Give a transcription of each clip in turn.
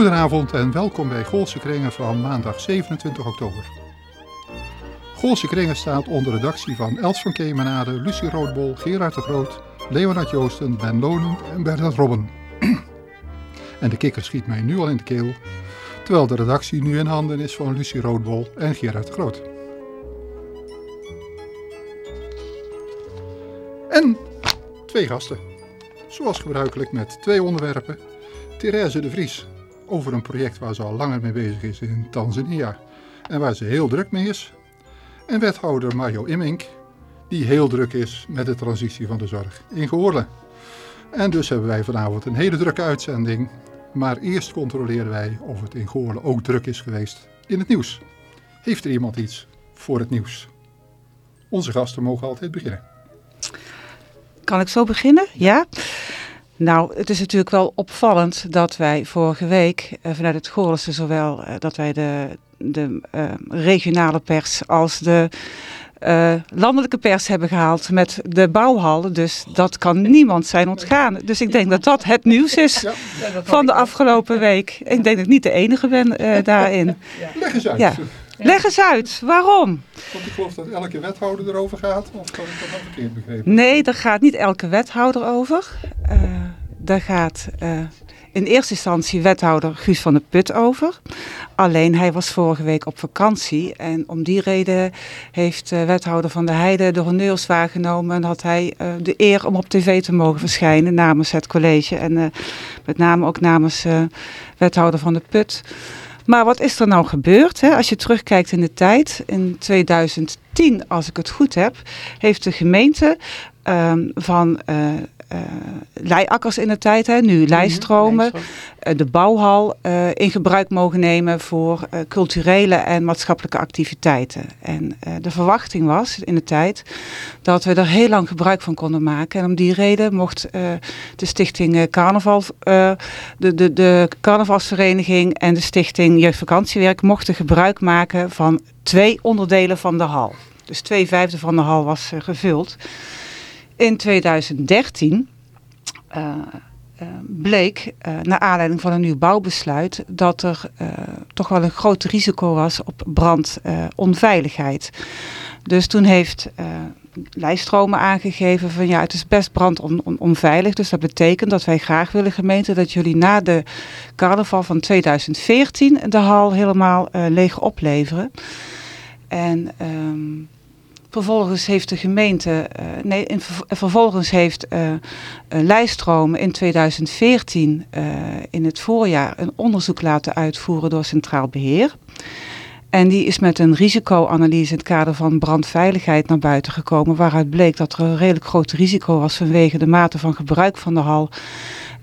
Goedenavond en welkom bij Goolse Kringen van maandag 27 oktober. Goolse Kringen staat onder redactie van Els van Kemenade, Lucie Roodbol, Gerard de Groot, Leonard Joosten, Ben Lonen en Bernard Robben. en de kikker schiet mij nu al in de keel, terwijl de redactie nu in handen is van Lucie Roodbol en Gerard de Groot. En twee gasten. Zoals gebruikelijk met twee onderwerpen. Therese de Vries over een project waar ze al langer mee bezig is in Tanzania en waar ze heel druk mee is. En wethouder Mario Immink, die heel druk is met de transitie van de zorg in Goorlen. En dus hebben wij vanavond een hele drukke uitzending. Maar eerst controleren wij of het in Goorlen ook druk is geweest in het nieuws. Heeft er iemand iets voor het nieuws? Onze gasten mogen altijd beginnen. Kan ik zo beginnen? Ja. Nou, het is natuurlijk wel opvallend dat wij vorige week eh, vanuit het Goorlense zowel eh, dat wij de, de uh, regionale pers als de landelijke pers hebben gehaald met de bouwhal. Dus dat kan niemand zijn ontgaan. Dus ik denk dat dat het nieuws is van de afgelopen week. Ik denk dat ik niet de enige ben daarin. Leg eens uit. Leg eens uit, waarom? Want ik geloof dat elke wethouder erover gaat, of kan ik dat nou verkeerd begrepen? Nee, daar gaat niet elke wethouder over. Uh, daar gaat uh, in eerste instantie wethouder Guus van der Put over. Alleen hij was vorige week op vakantie en om die reden heeft uh, wethouder van de Heide de honneurs waargenomen en had hij de eer om op tv te mogen verschijnen namens het college en met name ook namens wethouder van de Put. Maar wat is er nou gebeurd? Hè? Als je terugkijkt in de tijd, in 2010, als ik het goed heb, heeft de gemeente uh, van uh, leiakkers in de tijd, hè, nu lijststromen, uh, de bouwhal uh, in gebruik mogen nemen voor culturele en maatschappelijke activiteiten. En de verwachting was in de tijd dat we er heel lang gebruik van konden maken. En om die reden mocht de stichting Carnaval, de, de, de carnavalsvereniging en de stichting Jeugdvakantiewerk mochten gebruik maken van twee onderdelen van de hal. Dus twee vijfde van de hal was gevuld in 2013 uh, uh, bleek, uh, naar aanleiding van een nieuw bouwbesluit, dat er toch wel een groot risico was op brandonveiligheid. dus toen heeft lijststromen aangegeven van ja, het is best brandonveilig. Dus dat betekent dat wij graag willen gemeente dat jullie na de carnaval van 2014 de hal helemaal leeg opleveren. En... Um, Vervolgens heeft de gemeente, uh, nee, in, vervolgens heeft uh, Lijststroom in 2014 uh, in het voorjaar een onderzoek laten uitvoeren door Centraal Beheer. En die is met een risicoanalyse in het kader van brandveiligheid naar buiten gekomen, waaruit bleek dat er een redelijk groot risico was vanwege de mate van gebruik van de hal.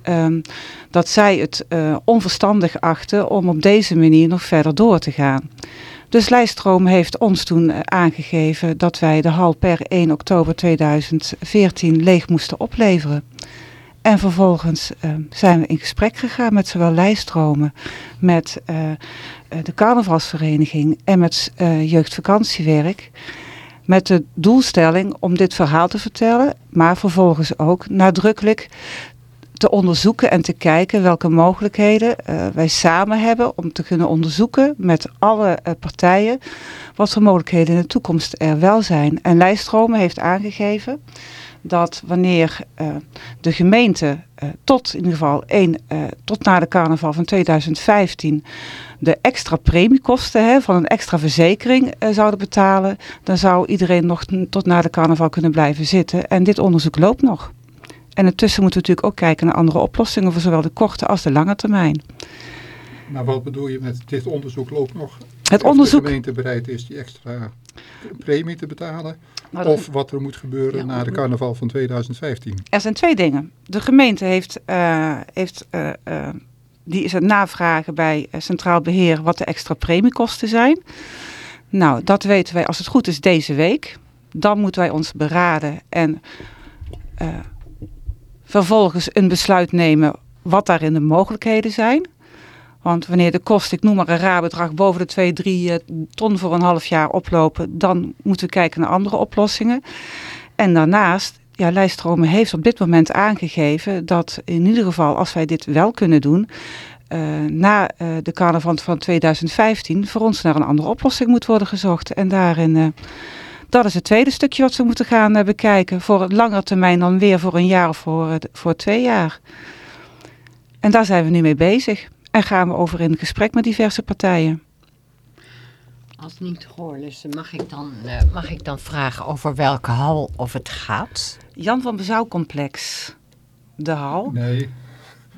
Um, dat zij het onverstandig achten om op deze manier nog verder door te gaan. Dus Lijststroom heeft ons toen aangegeven dat wij de hal per 1 oktober 2014 leeg moesten opleveren. En vervolgens uh, zijn we in gesprek gegaan met zowel Lijststromen, met uh, de carnavalsvereniging en met jeugdvakantiewerk. Met de doelstelling om dit verhaal te vertellen, maar vervolgens ook nadrukkelijk te onderzoeken en te kijken welke mogelijkheden uh, wij samen hebben om te kunnen onderzoeken met alle uh, partijen wat voor mogelijkheden in de toekomst er wel zijn. En Lijststromen heeft aangegeven dat wanneer uh, de gemeente tot in ieder geval 1, tot na de carnaval van 2015 de extra premiekosten hè, van een extra verzekering zouden betalen, dan zou iedereen nog tot na de carnaval kunnen blijven zitten. En dit onderzoek loopt nog. En intussen moeten we natuurlijk ook kijken naar andere oplossingen voor zowel de korte als de lange termijn. Maar wat bedoel je met dit onderzoek loopt nog? Het onderzoek... de gemeente bereid is die extra premie te betalen? Of wat er moet gebeuren ja, na de carnaval van 2015? Er zijn twee dingen. De gemeente heeft, uh, heeft uh, uh, die is het navragen bij Centraal Beheer wat de extra premiekosten zijn. Nou, dat weten wij als het goed is deze week. Dan moeten wij ons beraden en vervolgens een besluit nemen wat daarin de mogelijkheden zijn. Want wanneer de kosten, ik noem maar een raar bedrag, boven de 2, 3 ton voor een half jaar oplopen, dan moeten we kijken naar andere oplossingen. En daarnaast, ja, Lijststromen heeft op dit moment aangegeven dat in ieder geval als wij dit wel kunnen doen, uh, na uh, de carnaval van 2015 voor ons naar een andere oplossing moet worden gezocht. En daarin, uh, dat is het tweede stukje wat we moeten gaan bekijken. Voor een langere termijn dan weer voor een jaar of voor, voor twee jaar. En daar zijn we nu mee bezig. En gaan we over in gesprek met diverse partijen. Als niet gehoorlussen, mag ik dan, mag ik dan vragen over welke hal of het gaat? Jan van Bezouw complex. De hal? Nee,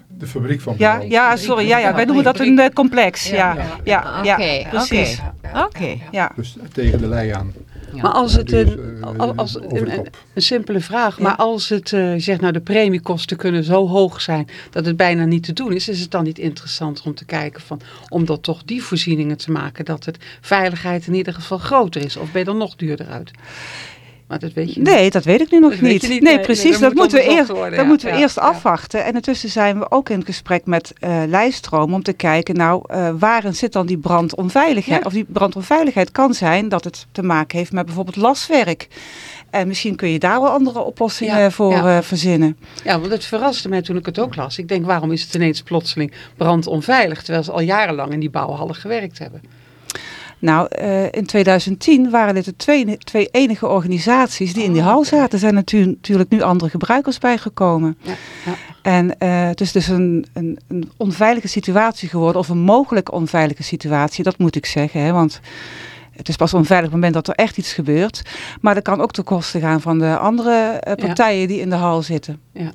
de fabriek van Ja, ja sorry. Ja, ja, wij noemen dat een uh, complex. Ja, ja, ja, ja, ja precies. Oké. Okay. Ja. Dus tegen de lei aan. Ja. Maar als het een, uh, als, een, een, een, simpele vraag, ja. maar als het, uh, zeg nou, de premiekosten kunnen zo hoog zijn dat het bijna niet te doen is, is het dan niet interessanter om te kijken van, om dat toch die voorzieningen te maken, dat het veiligheid in ieder geval groter is, of ben je dan nog duurder uit? Maar dat weet je nee, niet. dat weet ik nu nog niet. niet. Nee, precies. dat dat moet moeten we eerst, worden, dat ja. moeten we Ja, eerst ja. afwachten. En intussen zijn we ook in gesprek met uh, lijststroom om te kijken, nou, uh, waarin zit dan die brandonveiligheid? Of die brandonveiligheid kan zijn dat het te maken heeft met bijvoorbeeld laswerk. En misschien kun je daar wel andere oplossingen Ja, voor ja. uh, verzinnen. Ja, want het verraste mij toen ik het ook las. Ik denk, waarom is het ineens plotseling brandonveilig, terwijl ze al jarenlang in die bouwhallen gewerkt hebben? Nou, uh, in 2010 waren dit de twee, twee enige organisaties die in die Oh, hal zaten. Er zijn natu natuurlijk nu andere gebruikers bijgekomen. Ja, ja. En uh, het is dus een, een, een, onveilige situatie geworden, of een mogelijke onveilige situatie, dat moet ik zeggen. Hè, want het is pas een onveilig moment dat er echt iets gebeurt. Maar dat kan ook ten koste gaan van de andere uh, partijen ja. die in de hal zitten. Ja.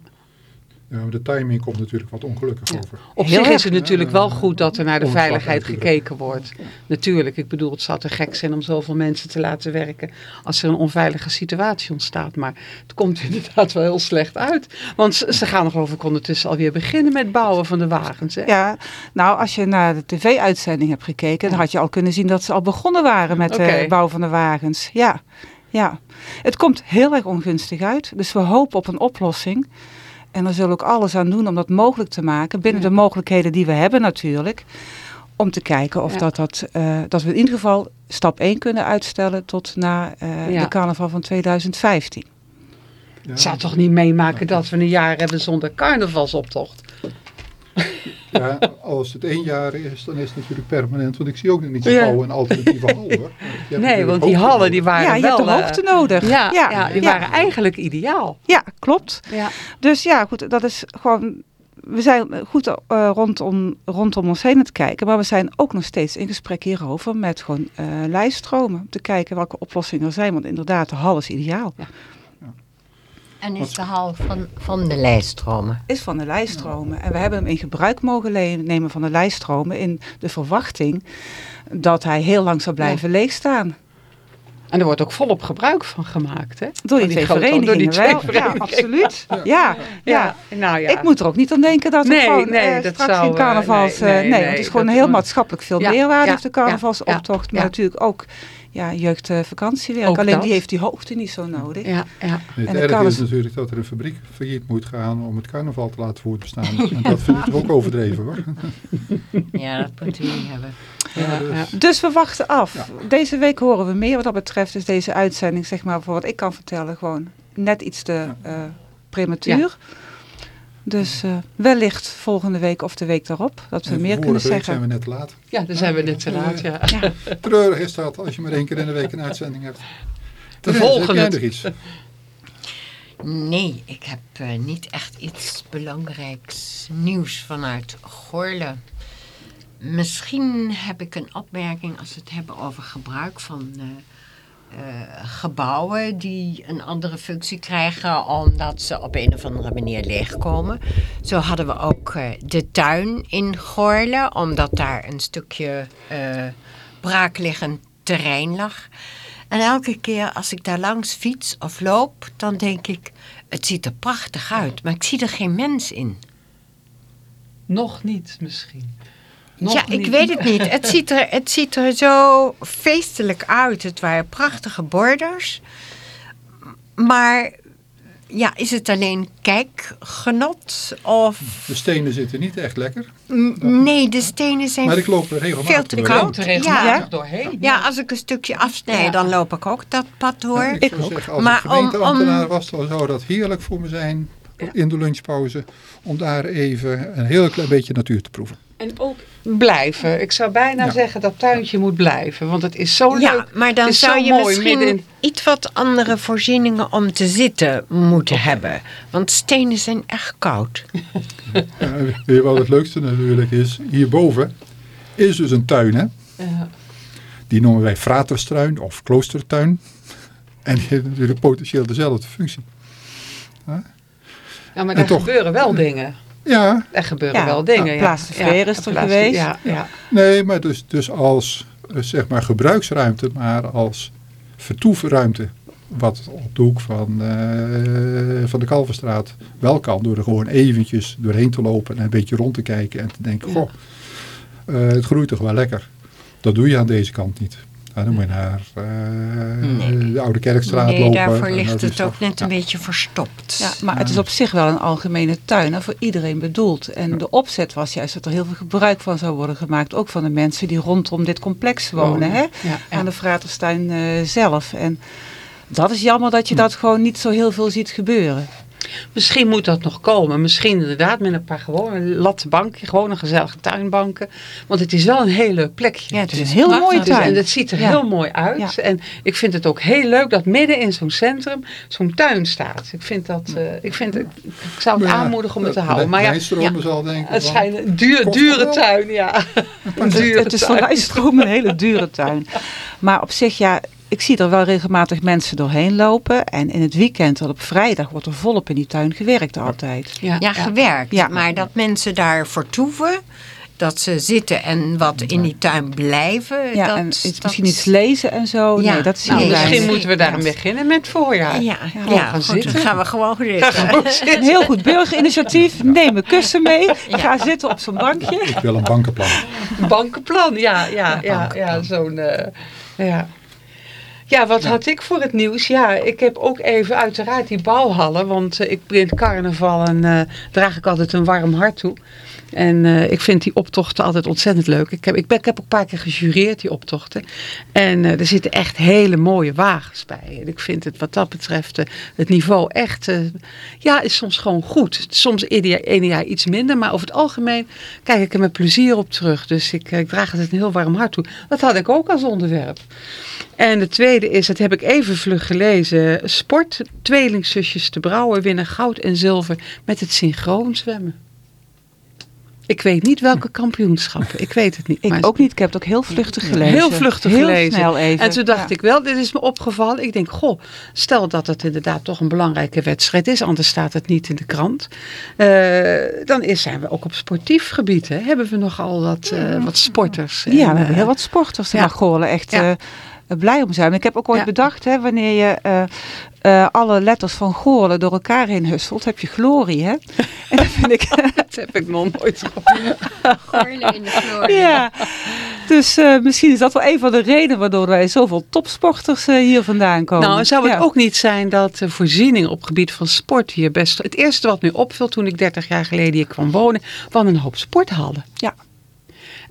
Ja, de timing komt natuurlijk wat ongelukkig Ja. over. Op Heel zich is het natuurlijk wel goed dat er naar de veiligheid gekeken wordt. Natuurlijk, ik bedoel, het zou te gek zijn om zoveel mensen te laten werken als er een onveilige situatie ontstaat. Maar het komt inderdaad wel heel slecht uit. Want ze, ze gaan er geloof ik ondertussen alweer beginnen met bouwen van de wagens. Hè? Ja, nou als je naar de tv-uitzending hebt gekeken, dan had je al kunnen zien dat ze al begonnen waren met Oké. het bouwen van de wagens. Ja, ja. Het komt heel erg ongunstig uit, dus we hopen op een oplossing. En daar zullen we ook alles aan doen om dat mogelijk te maken, binnen Ja. de mogelijkheden die we hebben natuurlijk. Om te kijken of Ja. dat, dat, eh, dat we in ieder geval stap 1 kunnen uitstellen tot na eh, Ja. de carnaval van 2015. Ja. Het zou toch niet meemaken dat we een jaar hebben zonder carnavalsoptocht? Ja, als het één jaar is, dan is het natuurlijk permanent. Want ik zie ook nog niet zo Ja. gauw een alternatieve hal hoor. Nee, want die hallen die waren ja, je wel... hebt de eh, hoogte nodig. Ja, ja, ja, die ja. waren eigenlijk ideaal. Ja, klopt. Ja. Dus ja, goed, dat is gewoon. We zijn goed eh, rondom, rondom ons heen aan het kijken, maar we zijn ook nog steeds in gesprek hierover met gewoon eh lijststromen. Om te kijken welke oplossingen er zijn, want inderdaad, de hal is ideaal. En is de hal van, van de lijststromen? Is van de lijststromen. En we hebben hem in gebruik mogen nemen van de lijststromen in de verwachting dat hij heel lang zou blijven leegstaan. En er wordt ook volop gebruik van gemaakt, hè? Door die, Van twee verenigingen door die twee wel. verenigingen. Ja, absoluut. Ja, ja. Ja, nou ja. Ik moet er ook niet aan denken dat er Nee, gewoon nee, eh, dat straks zou, geen eh, carnavals... nee, eh, nee, nee, nee, want het is gewoon heel maatschappelijk veel Ja, meerwaarde ja, heeft de carnavalsoptocht. ja, maar ja. natuurlijk ook ja, jeugdvakantiewerk. Ook Alleen dat. die heeft die hoogte niet zo nodig. Ja, ja. Het En is natuurlijk dat er een fabriek failliet moet gaan om het carnaval te laten voortbestaan. En dat vind ik toch ook overdreven hoor. Ja, dat moeten we niet hebben. ja, dus-. Dus we wachten af. Ja. Deze week horen we meer wat dat betreft. Is deze uitzending, zeg maar, voor wat ik kan vertellen, gewoon net iets te eh, prematuur. Dus eh, wellicht volgende week of de week daarop, dat we En meer kunnen vorige week zeggen. zijn we net te laat. ja, dan zijn we net te laat, ja. Ja. Treurig is dat als je maar één keer in de week een uitzending hebt. We Therese, volgen heb jij het. nog iets? Nee, ik heb eh, niet echt iets belangrijks nieuws vanuit Gorle. Misschien heb ik een opmerking als we het hebben over gebruik van eh, gebouwen die een andere functie krijgen omdat ze op een of andere manier leegkomen. Zo hadden we ook eh, de tuin in Gorle, omdat daar een stukje eh braakliggend terrein lag. En elke keer als ik daar langs fiets of loop, dan denk ik, het ziet er prachtig uit, maar ik zie er geen mens in. Nog niet misschien. Nog ja, ik weet het niet. Het ziet, er, het ziet er zo feestelijk uit. Het waren prachtige borders. Maar ja, is het alleen kijkgenot? Of... De stenen zitten niet echt lekker. Nee, de stenen zijn Maar ik loop er regelmatig veel te koud. er regelmatig Ja. doorheen. Ja, als ik een stukje afsnijd, Ja. dan loop ik ook dat pad door. Ja, ik Ik zou ook. zeggen, als Maar ik gemeenteambtenaar om- was, dan zou dat heerlijk voor me zijn in de lunchpauze. Om daar even een heel klein beetje natuur te proeven. En ook blijven. Ik zou bijna zeggen dat tuintje moet blijven. Want het is zo ja, leuk. maar dan zou zo je mooi misschien midden- iets wat andere voorzieningen om te zitten moeten hebben. Want stenen zijn echt koud. Ja, wat het leukste natuurlijk is? Hierboven is dus een tuin, hè? Ja. Die noemen wij fraterstuin of kloostertuin. En die heeft natuurlijk potentieel dezelfde functie. Ja, maar er toch- gebeuren wel dingen. Ja, Er gebeuren Ja, wel dingen. ja, ja. Veer is er geweest. Ja, ja. nee, maar dus, dus als eh, zeg maar gebruiksruimte, maar als vertoefruimte. Wat op de hoek van, eh, van de Kalverstraat wel kan. Door er gewoon eventjes doorheen te lopen en een beetje rond te kijken. En te denken, Ja. goh, eh, het groeit toch wel lekker. Dat doe je aan deze kant niet. Ja, dan moet je naar eh, Nee. de Oude Kerkstraat nee, lopen. daarvoor en ligt het ook net een ja. beetje verstopt. Ja, maar het is op zich wel een algemene tuin en voor iedereen bedoeld. En de opzet was juist dat er heel veel gebruik van zou worden gemaakt. Ook van de mensen die rondom dit complex wonen. Hè? Ja, ja. Aan de Fraterstuin eh, zelf. En dat is jammer dat je dat gewoon niet zo heel veel ziet gebeuren. Misschien moet dat nog komen. Misschien inderdaad met een paar gewone latte banken. Gewoon een gezellige tuinbanken. Want het is wel een heel leuk plekje. Ja, het is is een heel prachtig. mooi Het is- tuin. en het ziet er Ja. heel mooi uit. Ja. En ik vind het ook heel leuk dat midden in zo'n centrum zo'n tuin staat. Ik vind dat, eh, ik, vind het, ik zou het ja, aanmoedigen om het te de- houden. Maar ja, Lijnstromen zal denken het van, schijnt een duur, dure tuin. Ja. Een Het, dure het is voor tuin. Lijststroom een hele dure tuin. Maar op zich, ja, ik zie er wel regelmatig mensen doorheen lopen. En in het weekend, en op vrijdag, wordt er volop in die tuin gewerkt altijd. Ja, Ja, gewerkt. Ja. Maar dat mensen daar vertoeven, dat ze zitten en wat in die tuin blijven. Ja, dat, en iets, dat- misschien iets lezen en zo. Ja. Nee, dat zie Nou, Misschien moeten we daarom Ja. beginnen met voorjaar. Ja, gaan goed, zitten. dan gaan we gewoon zitten. Een heel goed burgerinitiatief. Neem een kussen mee. Ja. Ga zitten op zo'n bankje. Ik wil een bankenplan. Bankenplan, ja, ja, ja, ja, zo'n, eh, ja. Ja, wat had ik voor het nieuws? Ja, ik heb ook even uiteraard die bouwhallen, want eh, ik ben carnaval en eh, draag ik altijd een warm hart toe. En eh, ik vind die optochten altijd ontzettend leuk. Ik heb, ik, ben, ik heb ook een paar keer gejureerd, die optochten. En eh, er zitten echt hele mooie wagens bij. En ik vind het wat dat betreft eh, het niveau echt, ja, is soms gewoon goed. Soms ene jaar iets minder, maar over het algemeen kijk ik er met plezier op terug. Dus ik, ik draag het een heel warm hart toe. Dat had ik ook als onderwerp. En de tweede is, dat heb ik even vlug gelezen. Sport, tweelingzusjes te brouwen winnen goud en zilver met het synchroon zwemmen. Ik weet niet welke kampioenschappen. Ik weet het niet. Ik maar ook niet. Ik heb het ook heel vluchtig gelezen. Heel vluchtig heel gelezen. snel even. En toen dacht Ja. ik wel, dit is me opgevallen. Ik denk, goh, stel dat het inderdaad toch een belangrijke wedstrijd is. Anders staat het niet in de krant. Eh, dan is, zijn we ook op sportief gebied. Hè. Hebben we nogal wat, eh, wat sporters. Ja, En, we hebben eh, heel wat sporters. Ja. mag Goorlen echt Ja. eh, blij om zijn. Ik heb ook ooit Ja. bedacht, hè, wanneer je eh, eh, alle letters van Goorlen door elkaar heen husselt, heb je glorie. Hè? en dat vind ik... Dat heb ik nog nooit gehoord. Goorlen in de Floria. ja. Dus eh, misschien is dat wel een van de redenen waardoor wij zoveel topsporters eh, hier vandaan komen. Nou, zou het Ja. ook niet zijn dat de voorzieningen op gebied van sport hier best... Het eerste wat me opviel toen ik 30 jaar geleden hier kwam wonen, waren een hoop sporthallen. Ja.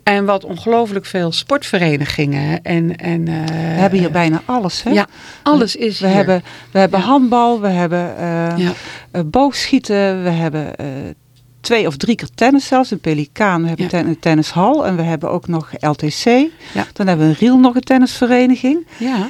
En wat ongelooflijk veel sportverenigingen en... en eh, We hebben hier bijna alles. Hè? Ja, alles is We hier. hebben, we hebben Ja. handbal, we hebben eh, Ja. eh, boogschieten, we hebben twee of drie keer tennis zelfs, een pelikaan. We hebben Ja. ten- een tennishal en we hebben ook nog LTC. Dan hebben we in Riel nog een tennisvereniging. Ja,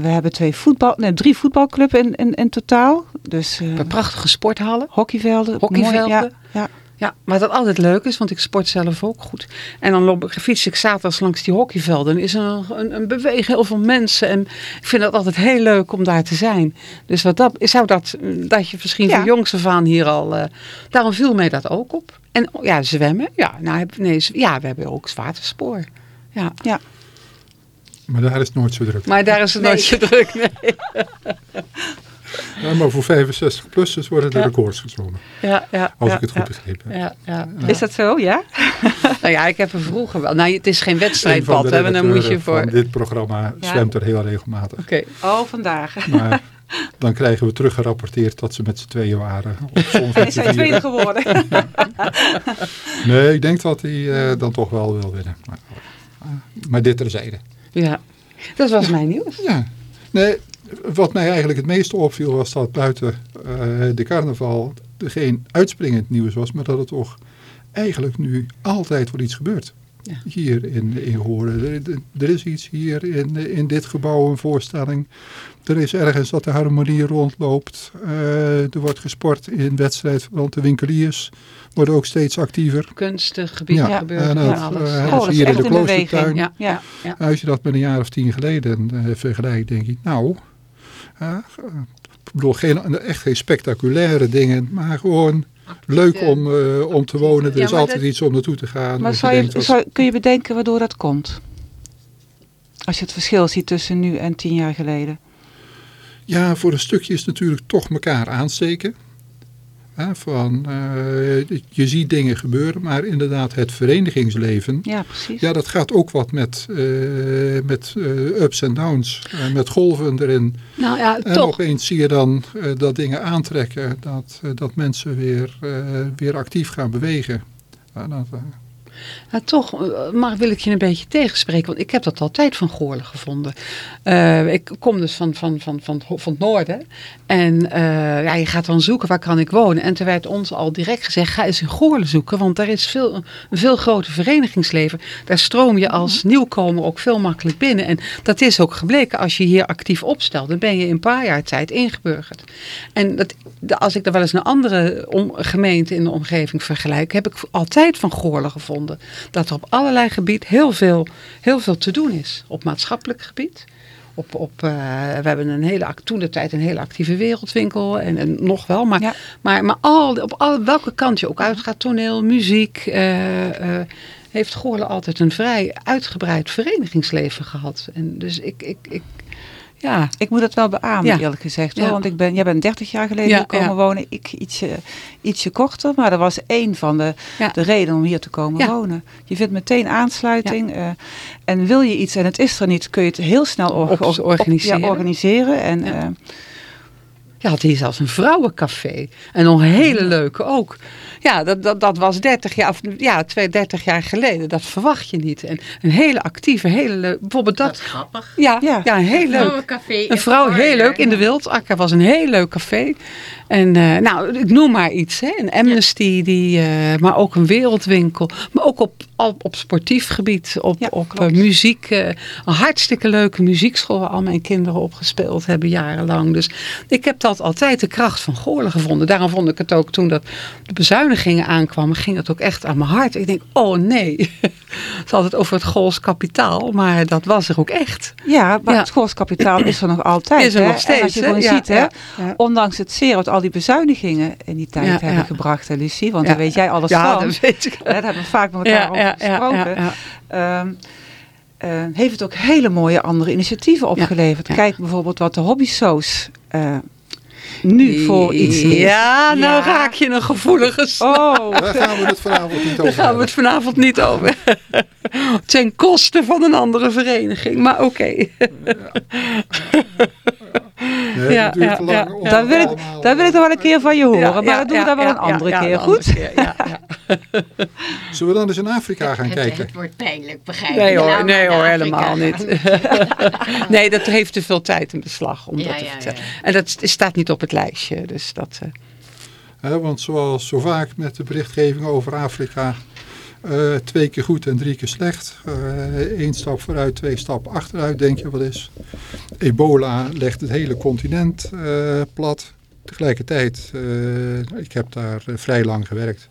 we hebben twee voetbal, nee, drie voetbalclubs in, in, in totaal. Dus we hebben prachtige sporthallen. hockeyvelden. Hockeyvelden. mooi, ja, ja. Ja, maar dat altijd leuk is, want ik sport zelf ook goed. En dan loop ik, fiets ik zaterdags langs die hockeyvelden. En is er een, een, een beweging, heel veel mensen. En ik vind het altijd heel leuk om daar te zijn. Dus wat dat, zou dat, dat je misschien Ja. van jongs af aan hier al... eh, daarom viel mij dat ook op. En ja, zwemmen. Ja, nou, heb- nee, ja we hebben ook waterspoor. Ja, Maar daar is het nooit zo druk. maar daar is het nooit zo druk. Nee. Ja, maar voor 65-plussers worden de Ja. records gezongen. Ja, ja, Als ja, ik het goed ja, begrepen heb. Ja, ja. Is dat zo, ja? Nou ja, ik heb er vroeger wel. Nou, het is geen Een van wedstrijdbad, de hè, dan moet je voor... van dit programma Ja. zwemt er heel regelmatig. Oké. Oh, vandaag. Maar dan krijgen we teruggerapporteerd dat ze met z'n tweeën waren. Hij is zijn tweede geworden. Nee, ik denk dat hij eh, dan toch wel wil winnen. Maar, maar dit terzijde. Ja, dat was mijn nieuws. Ja, nee, wat mij eigenlijk het meeste opviel was dat buiten eh, de carnaval er geen uitspringend nieuws was, maar dat het toch eigenlijk nu altijd wel iets gebeurt. Ja. Hier in, in Horen. Er, er, is iets hier in, in dit gebouw, een voorstelling. Er is ergens dat de harmonie rondloopt. Uh, er wordt gesport in wedstrijd, want de winkeliers worden ook steeds actiever. Kunstig gebied ja, gebeurt. En dat, alles. Uh, oh, hier in de kloostertuin. Ja. Als je dat met een jaar of tien geleden uh, vergelijkt, denk ik, nou... ik bedoel, geen, echt geen spectaculaire dingen, maar gewoon leuk om, uh, om te wonen. Er is altijd iets om naartoe te gaan. Maar zou je, zou, kun je bedenken waardoor dat komt? Als je het verschil ziet tussen nu en tien jaar geleden. Ja, voor een stukje is natuurlijk toch elkaar aansteken. Van, uh, je ziet dingen gebeuren, maar inderdaad het verenigingsleven. Ja, precies. Ja, dat gaat ook wat met, uh, met uh, ups en downs, met golven erin. Nou ja, en toch. nog eens zie je dan dat dingen aantrekken, dat, dat mensen weer, weer actief gaan bewegen. dat, maar toch eh, maar wil ik je een beetje tegenspreken, want ik heb dat altijd van Goorlen gevonden. Uh, ik kom dus van, van, van, van, van het noorden en uh, ja, je gaat dan zoeken waar kan ik wonen. En toen werd ons al direct gezegd, ga eens in Goorlen zoeken, want daar is veel, een veel groter verenigingsleven. Daar stroom je als mhm. nieuwkomer ook veel makkelijk binnen. En dat is ook gebleken, als je hier actief opstelt, dan ben je in een paar jaar tijd ingeburgerd. En dat, als ik er wel eens een andere om, gemeente in de omgeving vergelijk, heb ik altijd van Goorlen gevonden dat er op allerlei gebieden heel veel, heel veel te doen is. Op maatschappelijk gebied. Op, op, uh, we hebben een hele, toen de tijd een hele actieve wereldwinkel en, en nog wel. Maar, maar, maar al, op al, welke kant je ook uitgaat, toneel, muziek, uh, uh, heeft Goorlen altijd een vrij uitgebreid verenigingsleven gehad. En dus ik, ik, ik, ja. Ik moet het wel beamen, eerlijk gezegd. Hoor. Want ik ben, jij bent 30 jaar geleden ja, komen wonen. Ik ietsje, ietsje korter. Maar dat was één van de, de redenen om hier te komen wonen. Je vindt meteen aansluiting. Uh, en wil je iets en het is er niet, kun je het heel snel organiseren. organiseren. En, uh, je had hier zelfs een vrouwencafé. En nog een hele leuke ook. Ja, dat, dat, dat was 30 jaar, of, ja, 30 jaar geleden. Dat verwacht je niet. En een hele actieve, hele leuk. Bijvoorbeeld dat. dat grappig. Ja, ja. ja heel leuk. Vrouwencafé. Een vrouw, heel leuk. In de Wildakker was een heel leuk café. En uh, nou, ik noem maar iets. Hè. Een Amnesty, die, uh, maar ook een wereldwinkel. Maar ook op, op, op sportief gebied. Op, ja, op uh, muziek. een hartstikke leuke muziekschool waar al mijn kinderen op gespeeld hebben jarenlang. Dus ik heb dat altijd de kracht van Goorlen gevonden. Daarom vond ik het ook toen dat de bezuinigingen aankwamen. Ging het ook echt aan mijn hart. Ik denk, oh nee. het is altijd over het Gools kapitaal. Maar dat was er ook echt. Ja, maar het Gools kapitaal is er nog altijd. Is er nog steeds. En als je gewoon ziet, hè, ondanks het zeer wat die bezuinigingen in die tijd hebben gebracht, hè, Lucie? Want daar weet jij alles van. Ja, dat weet ik. Daar hebben we vaak met elkaar over gesproken. Um, uh, heeft het ook hele mooie andere initiatieven opgeleverd. Kijk bijvoorbeeld wat de hobbysoos uh, nu voor iets is. Ja, nou raak je een gevoelige Oh. Daar gaan we het vanavond niet over Daar gaan we het vanavond niet over. Ten koste van een andere vereniging, maar oké. Okay. Nee, ja, ja, ja. Dan, wil ik, dan wil ik er wel een keer van je horen, maar dat doen we dan wel een andere keer. Goed? Keer, Zullen we dan eens in Afrika gaan het, kijken? Het, wordt pijnlijk, begrijp Nee hoor, nee, hoor helemaal niet. nee, dat heeft te veel tijd in beslag om dat te vertellen. En dat staat niet op het lijstje, dus dat... Uh... want zoals zo vaak met de berichtgeving over Afrika uh, twee keer goed en drie keer slecht. Eén uh, stap vooruit, twee stappen achteruit, denk je wat is. Ebola legt het hele continent uh, plat. Tegelijkertijd, ik heb daar vrij lang gewerkt.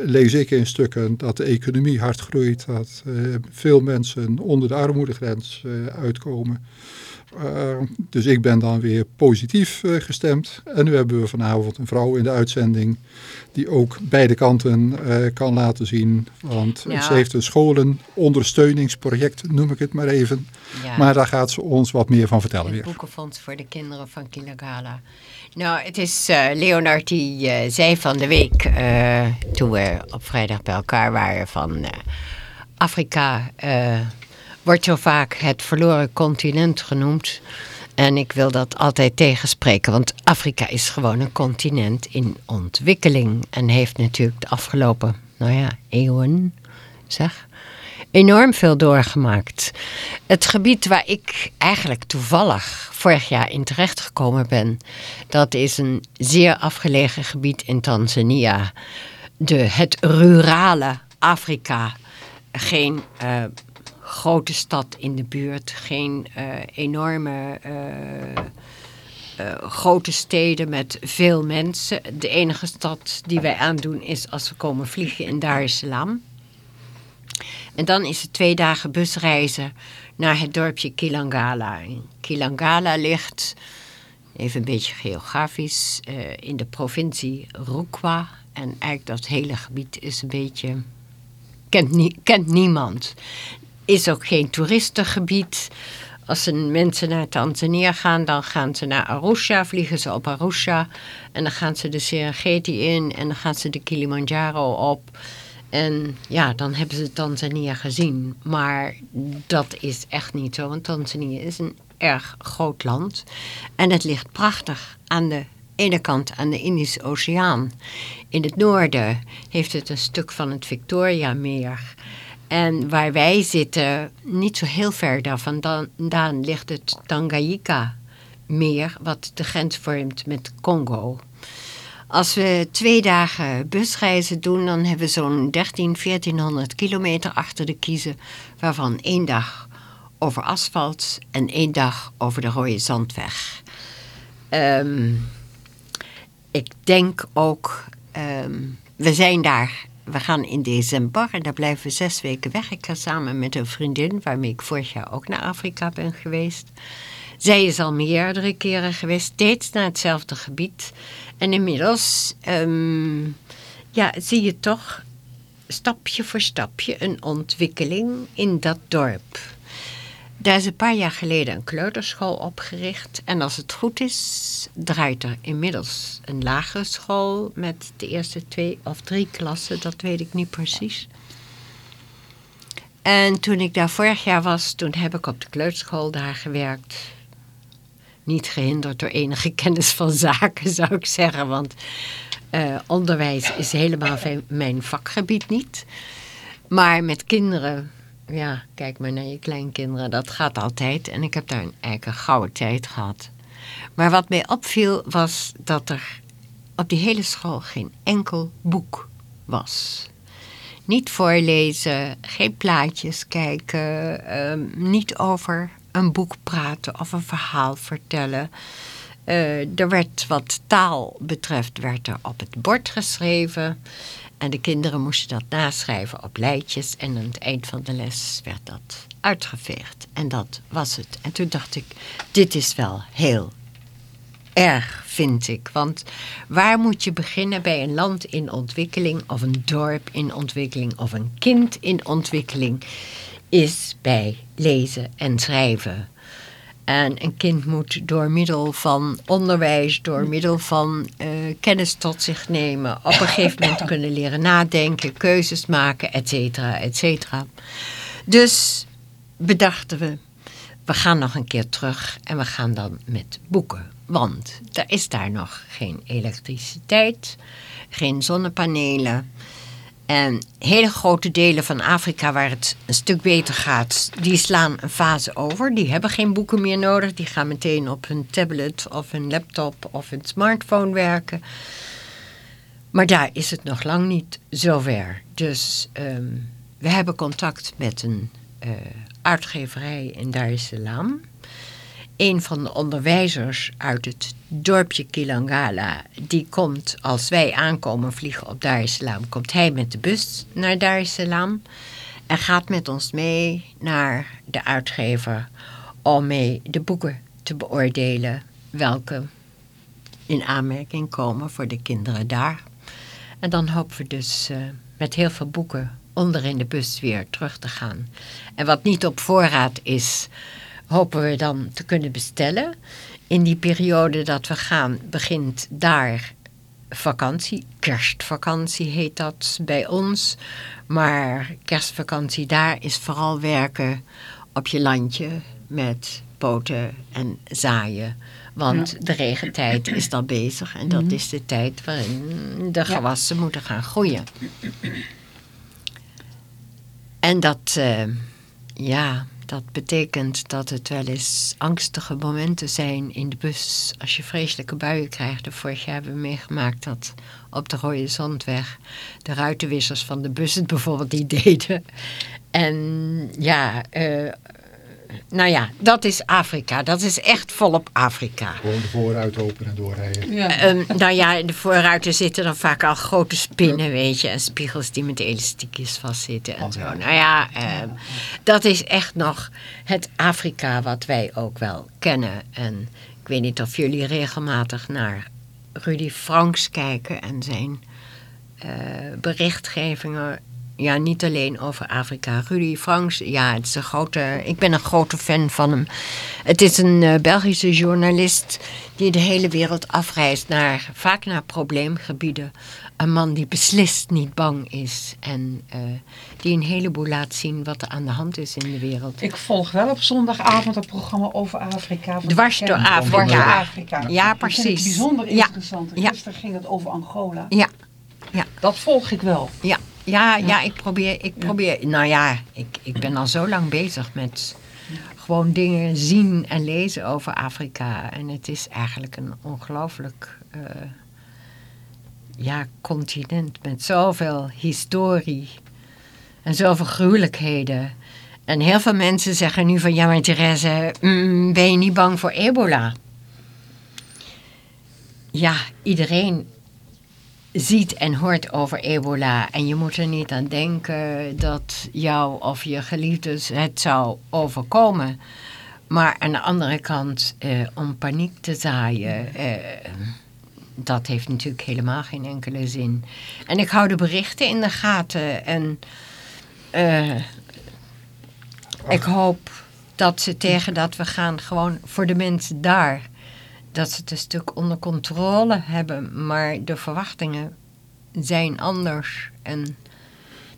lees ik in stukken dat de economie hard groeit. Dat veel mensen onder de armoedegrens uitkomen. Uh, dus ik ben dan weer positief uh, gestemd. En nu hebben we vanavond een vrouw in de uitzending die ook beide kanten uh, kan laten zien. Want ja. ze heeft een scholenondersteuningsproject, noem ik het maar even. Ja. Maar daar gaat ze ons wat meer van vertellen het weer. boekenfonds voor de kinderen van Kilagala. Nou, het is Leonard die zei van de week, toen we op vrijdag bij elkaar waren, van Afrika wordt zo vaak het verloren continent genoemd. En ik wil dat altijd tegenspreken, want Afrika is gewoon een continent in ontwikkeling. En heeft natuurlijk de afgelopen, nou ja, eeuwen, zeg, enorm veel doorgemaakt. Het gebied waar ik eigenlijk toevallig vorig jaar in terecht gekomen ben, dat is een zeer afgelegen gebied in Tanzania. de, het rurale Afrika. Geen uh, grote stad in de buurt, geen uh, enorme uh, grote steden met veel mensen. De enige stad die wij aandoen is als we komen vliegen in Dar es Salaam. En dan is het twee dagen busreizen naar het dorpje Kilangala. Kilangala ligt, even een beetje geografisch, in de provincie Rukwa. En eigenlijk dat hele gebied is een beetje... Kent, nie, kent niemand. Is ook geen toeristengebied. Als mensen naar Tanzania gaan, dan gaan ze naar Arusha, vliegen ze op Arusha. En dan gaan ze de Serengeti in en dan gaan ze de Kilimanjaro op. En ja, dan hebben ze Tanzania gezien. Maar dat is echt niet zo, want Tanzania is een erg groot land. En het ligt prachtig aan de ene kant aan de Indische Oceaan. In het noorden heeft het een stuk van het Victoria-meer. En waar wij zitten, niet zo heel ver daarvan, dan, ligt het Tanganyika-meer, wat de grens vormt met Congo. Als we twee dagen busreizen doen, dan hebben we zo'n 13, 1400 kilometer achter de kiezen, waarvan één dag over asfalt en één dag over de rode zandweg. Um, ik denk ook, um, we zijn daar we gaan in december en daar blijven we zes weken weg. Ik ga samen met een vriendin, waarmee ik vorig jaar ook naar Afrika ben geweest. Zij is al meerdere keren geweest, steeds naar hetzelfde gebied. En inmiddels um, ja, zie je toch stapje voor stapje een ontwikkeling in dat dorp. Daar is een paar jaar geleden een kleuterschool opgericht. En als het goed is, draait er inmiddels een lagere school met de eerste twee of drie klassen. Dat weet ik niet precies. En toen ik daar vorig jaar was, toen heb ik op de kleuterschool daar gewerkt. Niet gehinderd door enige kennis van zaken, zou ik zeggen. Want uh, onderwijs is helemaal mijn vakgebied niet. Maar met kinderen ja, kijk maar naar je kleinkinderen. Dat gaat altijd. En ik heb daar een, een gouden tijd gehad. Maar wat mij opviel was dat er op die hele school geen enkel boek was. Niet voorlezen, geen plaatjes kijken, ehm, niet over een boek praten of een verhaal vertellen. Uh, er werd wat taal betreft werd er op het bord geschreven. En de kinderen moesten dat naschrijven op lijtjes. En aan het eind van de les werd dat uitgeveegd. En dat was het. En toen dacht ik, dit is wel heel erg, vind ik. Want waar moet je beginnen bij een land in ontwikkeling... of een dorp in ontwikkeling of een kind in ontwikkeling... is bij lezen en schrijven. En een kind moet door middel van onderwijs, door middel van uh, kennis tot zich nemen, op een gegeven moment kunnen leren nadenken, keuzes maken, et cetera, et cetera. Dus bedachten we, we gaan nog een keer terug en we gaan dan met boeken. Want er is daar nog geen elektriciteit, geen zonnepanelen. En hele grote delen van Afrika waar het een stuk beter gaat, die slaan een fase over. Die hebben geen boeken meer nodig. Die gaan meteen op hun tablet of hun laptop of hun smartphone werken. Maar daar is het nog lang niet zover. Dus um, we hebben contact met een uh, uitgeverij in Dar es Salaam een van de onderwijzers uit het dorpje Kilangala, die komt als wij aankomen vliegen op Dar es Salaam, komt hij met de bus naar Dar es Salaam en gaat met ons mee naar de uitgever om mee de boeken te beoordelen welke in aanmerking komen voor de kinderen daar. En dan hopen we dus uh, met heel veel boeken onder in de bus weer terug te gaan. En wat niet op voorraad is, hopen we dan te kunnen bestellen. In die periode dat we gaan begint daar vakantie. Kerstvakantie heet dat bij ons. Maar kerstvakantie daar is vooral werken op je landje met poten en zaaien. Want de regentijd is dan bezig en dat mhm. is de tijd waarin de gewassen moeten gaan groeien. En dat, uh, ja, Dat betekent dat het wel eens angstige momenten zijn in de bus. Als je vreselijke buien krijgt. De vorig jaar hebben we meegemaakt dat op de Rode Zandweg de ruitenwissers van de bus het bijvoorbeeld niet deden. En ja, uh, nou ja, dat is Afrika. Dat is echt volop Afrika. Gewoon de voorruit open en doorrijden. Ja. Um, nou ja, in de voorruiten zitten dan vaak al grote spinnen, weet je. En spiegels die met elastiekjes vastzitten en zo. Nou ja, um, dat is echt nog het Afrika wat wij ook wel kennen. En ik weet niet of jullie regelmatig naar Rudy Franks kijken en zijn uh, berichtgevingen ja, niet alleen over Afrika. Rudy Franks, ja, het is een grote, ik ben een grote fan van hem. Het is een uh, Belgische journalist die de hele wereld afreist, naar, vaak naar probleemgebieden. Een man die beslist niet bang is en uh, die een heleboel laat zien wat er aan de hand is in de wereld. Ik volg wel op zondagavond een programma over Afrika. Dwars door Afrika. Ja, Afrika. ja precies. Bijzonder interessant. Ja. Gisteren ging het over Angola. Ja. ja. Dat volg ik wel. Ja, ja, ja, ik probeer, ik probeer, nou ja, ik, ik ben al zo lang bezig met gewoon dingen zien en lezen over Afrika. En het is eigenlijk een ongelooflijk uh, ja, continent met zoveel historie en zoveel gruwelijkheden. En heel veel mensen zeggen nu van, ja maar Therese, mm, ben je niet bang voor ebola? Ja, iedereen ziet en hoort over ebola. En je moet er niet aan denken dat jou of je geliefdes het zou overkomen. Maar aan de andere kant, eh, om paniek te zaaien, eh, dat heeft natuurlijk helemaal geen enkele zin. En ik hou de berichten in de gaten en uh, ik hoop dat ze tegen dat we gaan gewoon voor de mensen daar dat ze het een stuk onder controle hebben, maar de verwachtingen zijn anders. En...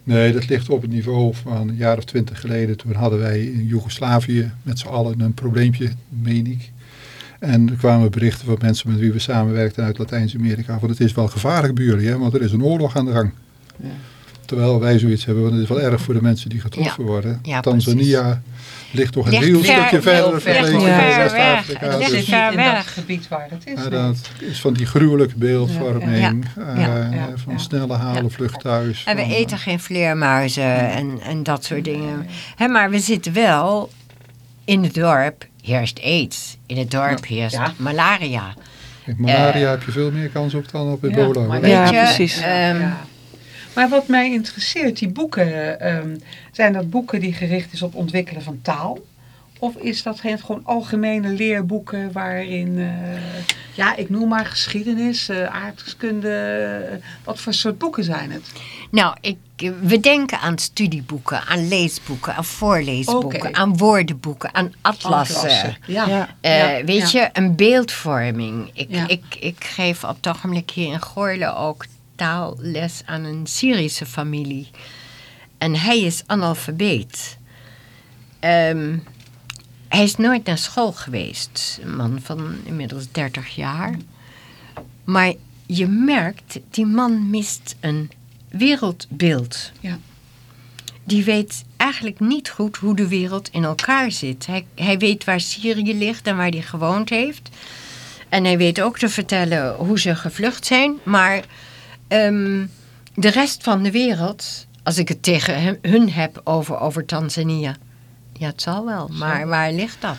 Nee, dat ligt op het niveau van een jaar of twintig geleden. Toen hadden wij in Joegoslavië met z'n allen een probleempje, meen ik. En er kwamen berichten van mensen met wie we samenwerkten uit Latijns-Amerika. Van het is wel gevaarlijk jullie, hè, want er is een oorlog aan de gang. Ja. Terwijl wij zoiets hebben, want het is wel erg voor de mensen die getroffen worden. Ja, Tanzania ligt toch een heel stukje verder vergeleken met West-Afrika. Het ligt ver weg. gebied waar het is. Ja, dat is van die gruwelijke beeldvorming, uh, van snelle halen vlucht thuis. En we eten geen vleermuizen en, en dat soort dingen. He, maar we zitten wel in het dorp, heerst aids. In het dorp heerst malaria. Kijk, malaria uh, heb je veel meer kans op dan op ebola. Ja, ja precies. Um, maar wat mij interesseert, die boeken, um, zijn dat boeken die gericht is op ontwikkelen van taal? Of is dat gewoon algemene leerboeken waarin, uh, ja, ik noem maar geschiedenis, uh, aardrijkskunde, wat voor soort boeken zijn het? Nou, ik, we denken aan studieboeken, aan leesboeken, aan voorleesboeken, okay. aan woordenboeken, aan atlassen. atlassen. Ja. Uh. Weet ja. je, een beeldvorming. Ik, ik, ik geef op het ogenblik hier in Goorle ook taalles aan een Syrische familie. En hij is analfabeet. Um, hij is nooit naar school geweest. Een man van inmiddels 30 jaar. Maar je merkt, die man mist een wereldbeeld. Ja. Die weet eigenlijk niet goed hoe de wereld in elkaar zit. Hij, hij weet waar Syrië ligt en waar hij gewoond heeft. En hij weet ook te vertellen hoe ze gevlucht zijn. Maar Um, de rest van de wereld, als ik het tegen hun heb over, over Tanzania. Ja, het zal wel, maar waar ligt dat?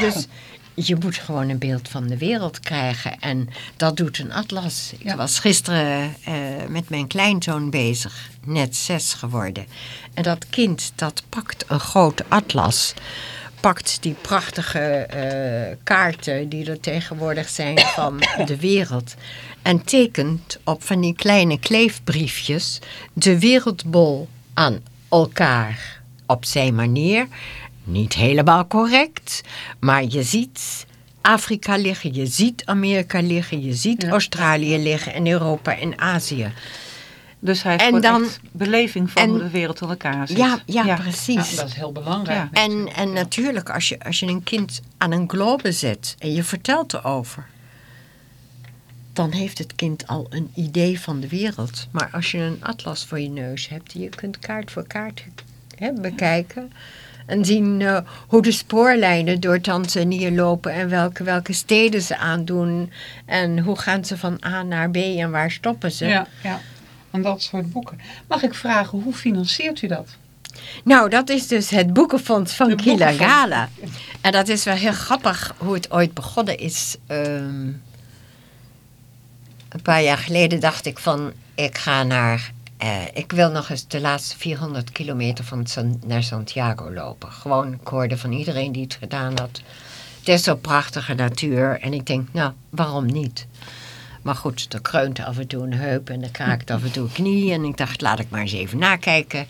Dus je moet gewoon een beeld van de wereld krijgen. En dat doet een atlas. Ik was gisteren uh, met mijn kleinzoon bezig, net zes geworden. En dat kind, dat pakt een grote atlas pakt die prachtige uh, kaarten die er tegenwoordig zijn van de wereld. En tekent op van die kleine kleefbriefjes de wereldbol aan elkaar. Op zijn manier. Niet helemaal correct. Maar je ziet Afrika liggen, je ziet Amerika liggen, je ziet Australië liggen en Europa en Azië. Dus hij heeft en dan, beleving van de wereld in elkaar zit. Ja, ja, precies. dat is heel belangrijk. En, en natuurlijk, als je, als je een kind aan een globe zet en je vertelt erover... dan heeft het kind al een idee van de wereld. Maar als je een atlas voor je neus hebt... je kunt kaart voor kaart hè, bekijken... En zien uh, hoe de spoorlijnen door Tanzania lopen en welke, welke steden ze aandoen. En hoe gaan ze van A naar B en waar stoppen ze. Ja, ja. en dat soort boeken. Mag ik vragen, hoe financiert u dat? Nou, dat is dus het boekenfonds van Kilagala. En dat is wel heel grappig hoe het ooit begonnen is. Um, een paar jaar geleden dacht ik van, ik ga naar... Eh, ik wil nog eens de laatste 400 kilometer van San, naar Santiago lopen. Gewoon, ik hoorde van iedereen die het gedaan had. Het is zo prachtige natuur. En ik denk, nou, waarom niet? Maar goed, er kreunt af en toe een heup en er kraakt af en toe een knie. En ik dacht, laat ik maar eens even nakijken.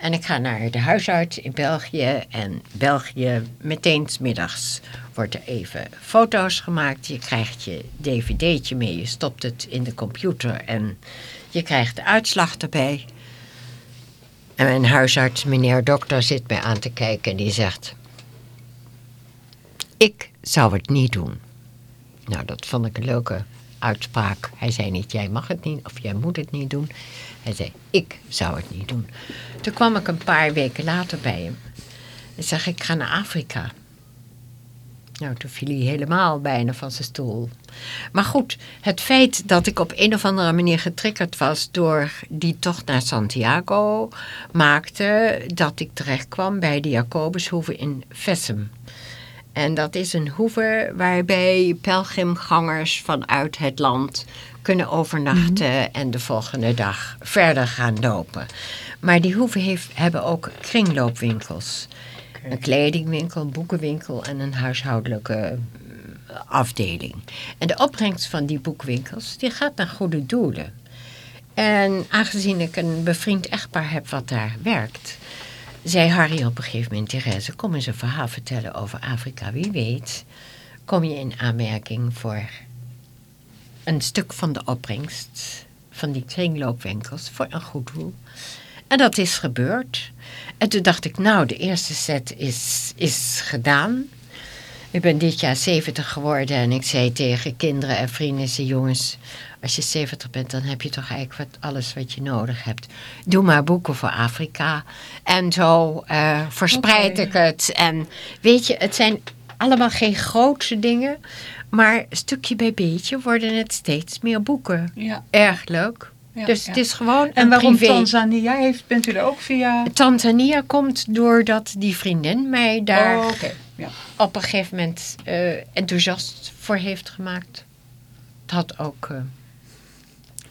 En ik ga naar de huisarts in België. En België, meteen middags wordt er even foto's gemaakt. Je krijgt je dvd'tje mee, je stopt het in de computer en je krijgt de uitslag erbij. En mijn huisarts, meneer dokter, zit mij aan te kijken en die zegt... Ik zou het niet doen. Nou, dat vond ik een leuke uitspraak. Hij zei niet, jij mag het niet of jij moet het niet doen. Hij zei, ik zou het niet doen. Toen kwam ik een paar weken later bij hem. En zeg ik, ga naar Afrika. Nou, toen viel hij helemaal bijna van zijn stoel. Maar goed, het feit dat ik op een of andere manier getriggerd was door die tocht naar Santiago, maakte dat ik terecht kwam bij de Jacobushoeve in Vessem. En dat is een hoeve waarbij pelgrimgangers vanuit het land kunnen overnachten mhm. en de volgende dag verder gaan lopen. Maar die hoeven heeft, hebben ook kringloopwinkels. Een kledingwinkel, een boekenwinkel en een huishoudelijke eh, afdeling. En de opbrengst van die boekwinkels die gaat naar goede doelen. En aangezien ik een bevriend echtpaar heb wat daar werkt, zei Harry op een gegeven moment, Therese, kom eens een verhaal vertellen over Afrika. Wie weet, kom je in aanmerking voor een stuk van de opbrengst van die kringloopwinkels voor een goed doel. En dat is gebeurd. En toen dacht ik, nou, de eerste set is, is gedaan. Ik ben dit jaar 70 geworden en ik zei tegen kinderen en vrienden, jongens, als je 70 bent, dan heb je toch eigenlijk wat, alles wat je nodig hebt. Doe maar boeken voor Afrika. En zo uh, verspreid ik het. En weet je, het zijn allemaal geen grootse dingen. Maar stukje bij beetje worden het steeds meer boeken. Ja. Erg leuk. dus het is gewoon En waarom Tanzania? Heeft, bent u er ook via... Tanzania komt doordat die vriendin mij daar oh, ja. op een gegeven moment uh, enthousiast voor heeft gemaakt. Het had ook... Uh,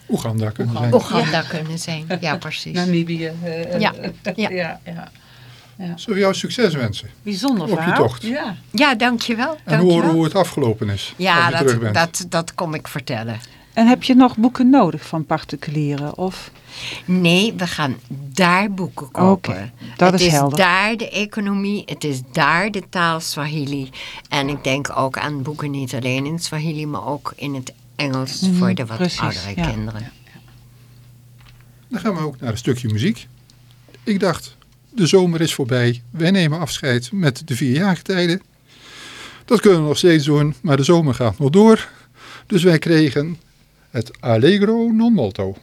Oeganda kunnen zijn. Oeganda kunnen zijn, ja precies. Namibië. Uh, ja. ja. ja. ja. Ja. Zullen we jou succes wensen? Bijzonder Op je tocht. Ja, ja dankjewel. En horen hoe het afgelopen is. Ja, dat, dat, dat kom ik vertellen. En heb je nog boeken nodig van particulieren? Of? Nee, we gaan daar boeken kopen. dat het is, is daar de economie, het is daar de taal Swahili. En ik denk ook aan boeken niet alleen in Swahili, maar ook in het Engels mhm, voor de wat precies, oudere ja. kinderen. Dan gaan we ook naar een stukje muziek. Ik dacht, de zomer is voorbij. Wij nemen afscheid met de vier jaargetijden. Dat kunnen we nog steeds doen, maar de zomer gaat nog door. Dus wij kregen het Allegro non molto.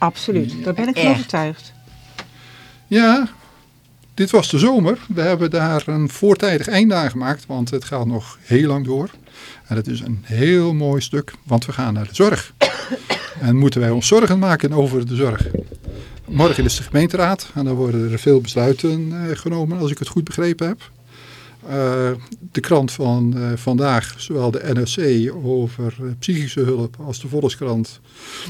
Absoluut, daar ben ik van overtuigd. Ja, dit was de zomer. We hebben daar een voortijdig einde aan gemaakt, want het gaat nog heel lang door. En het is een heel mooi stuk, want we gaan naar de zorg. En moeten wij ons zorgen maken over de zorg. Morgen is de gemeenteraad en dan worden er veel besluiten eh, genomen, als ik het goed begrepen heb. Uh, de krant van uh, vandaag, zowel de NRC over uh, psychische hulp als de Volkskrant,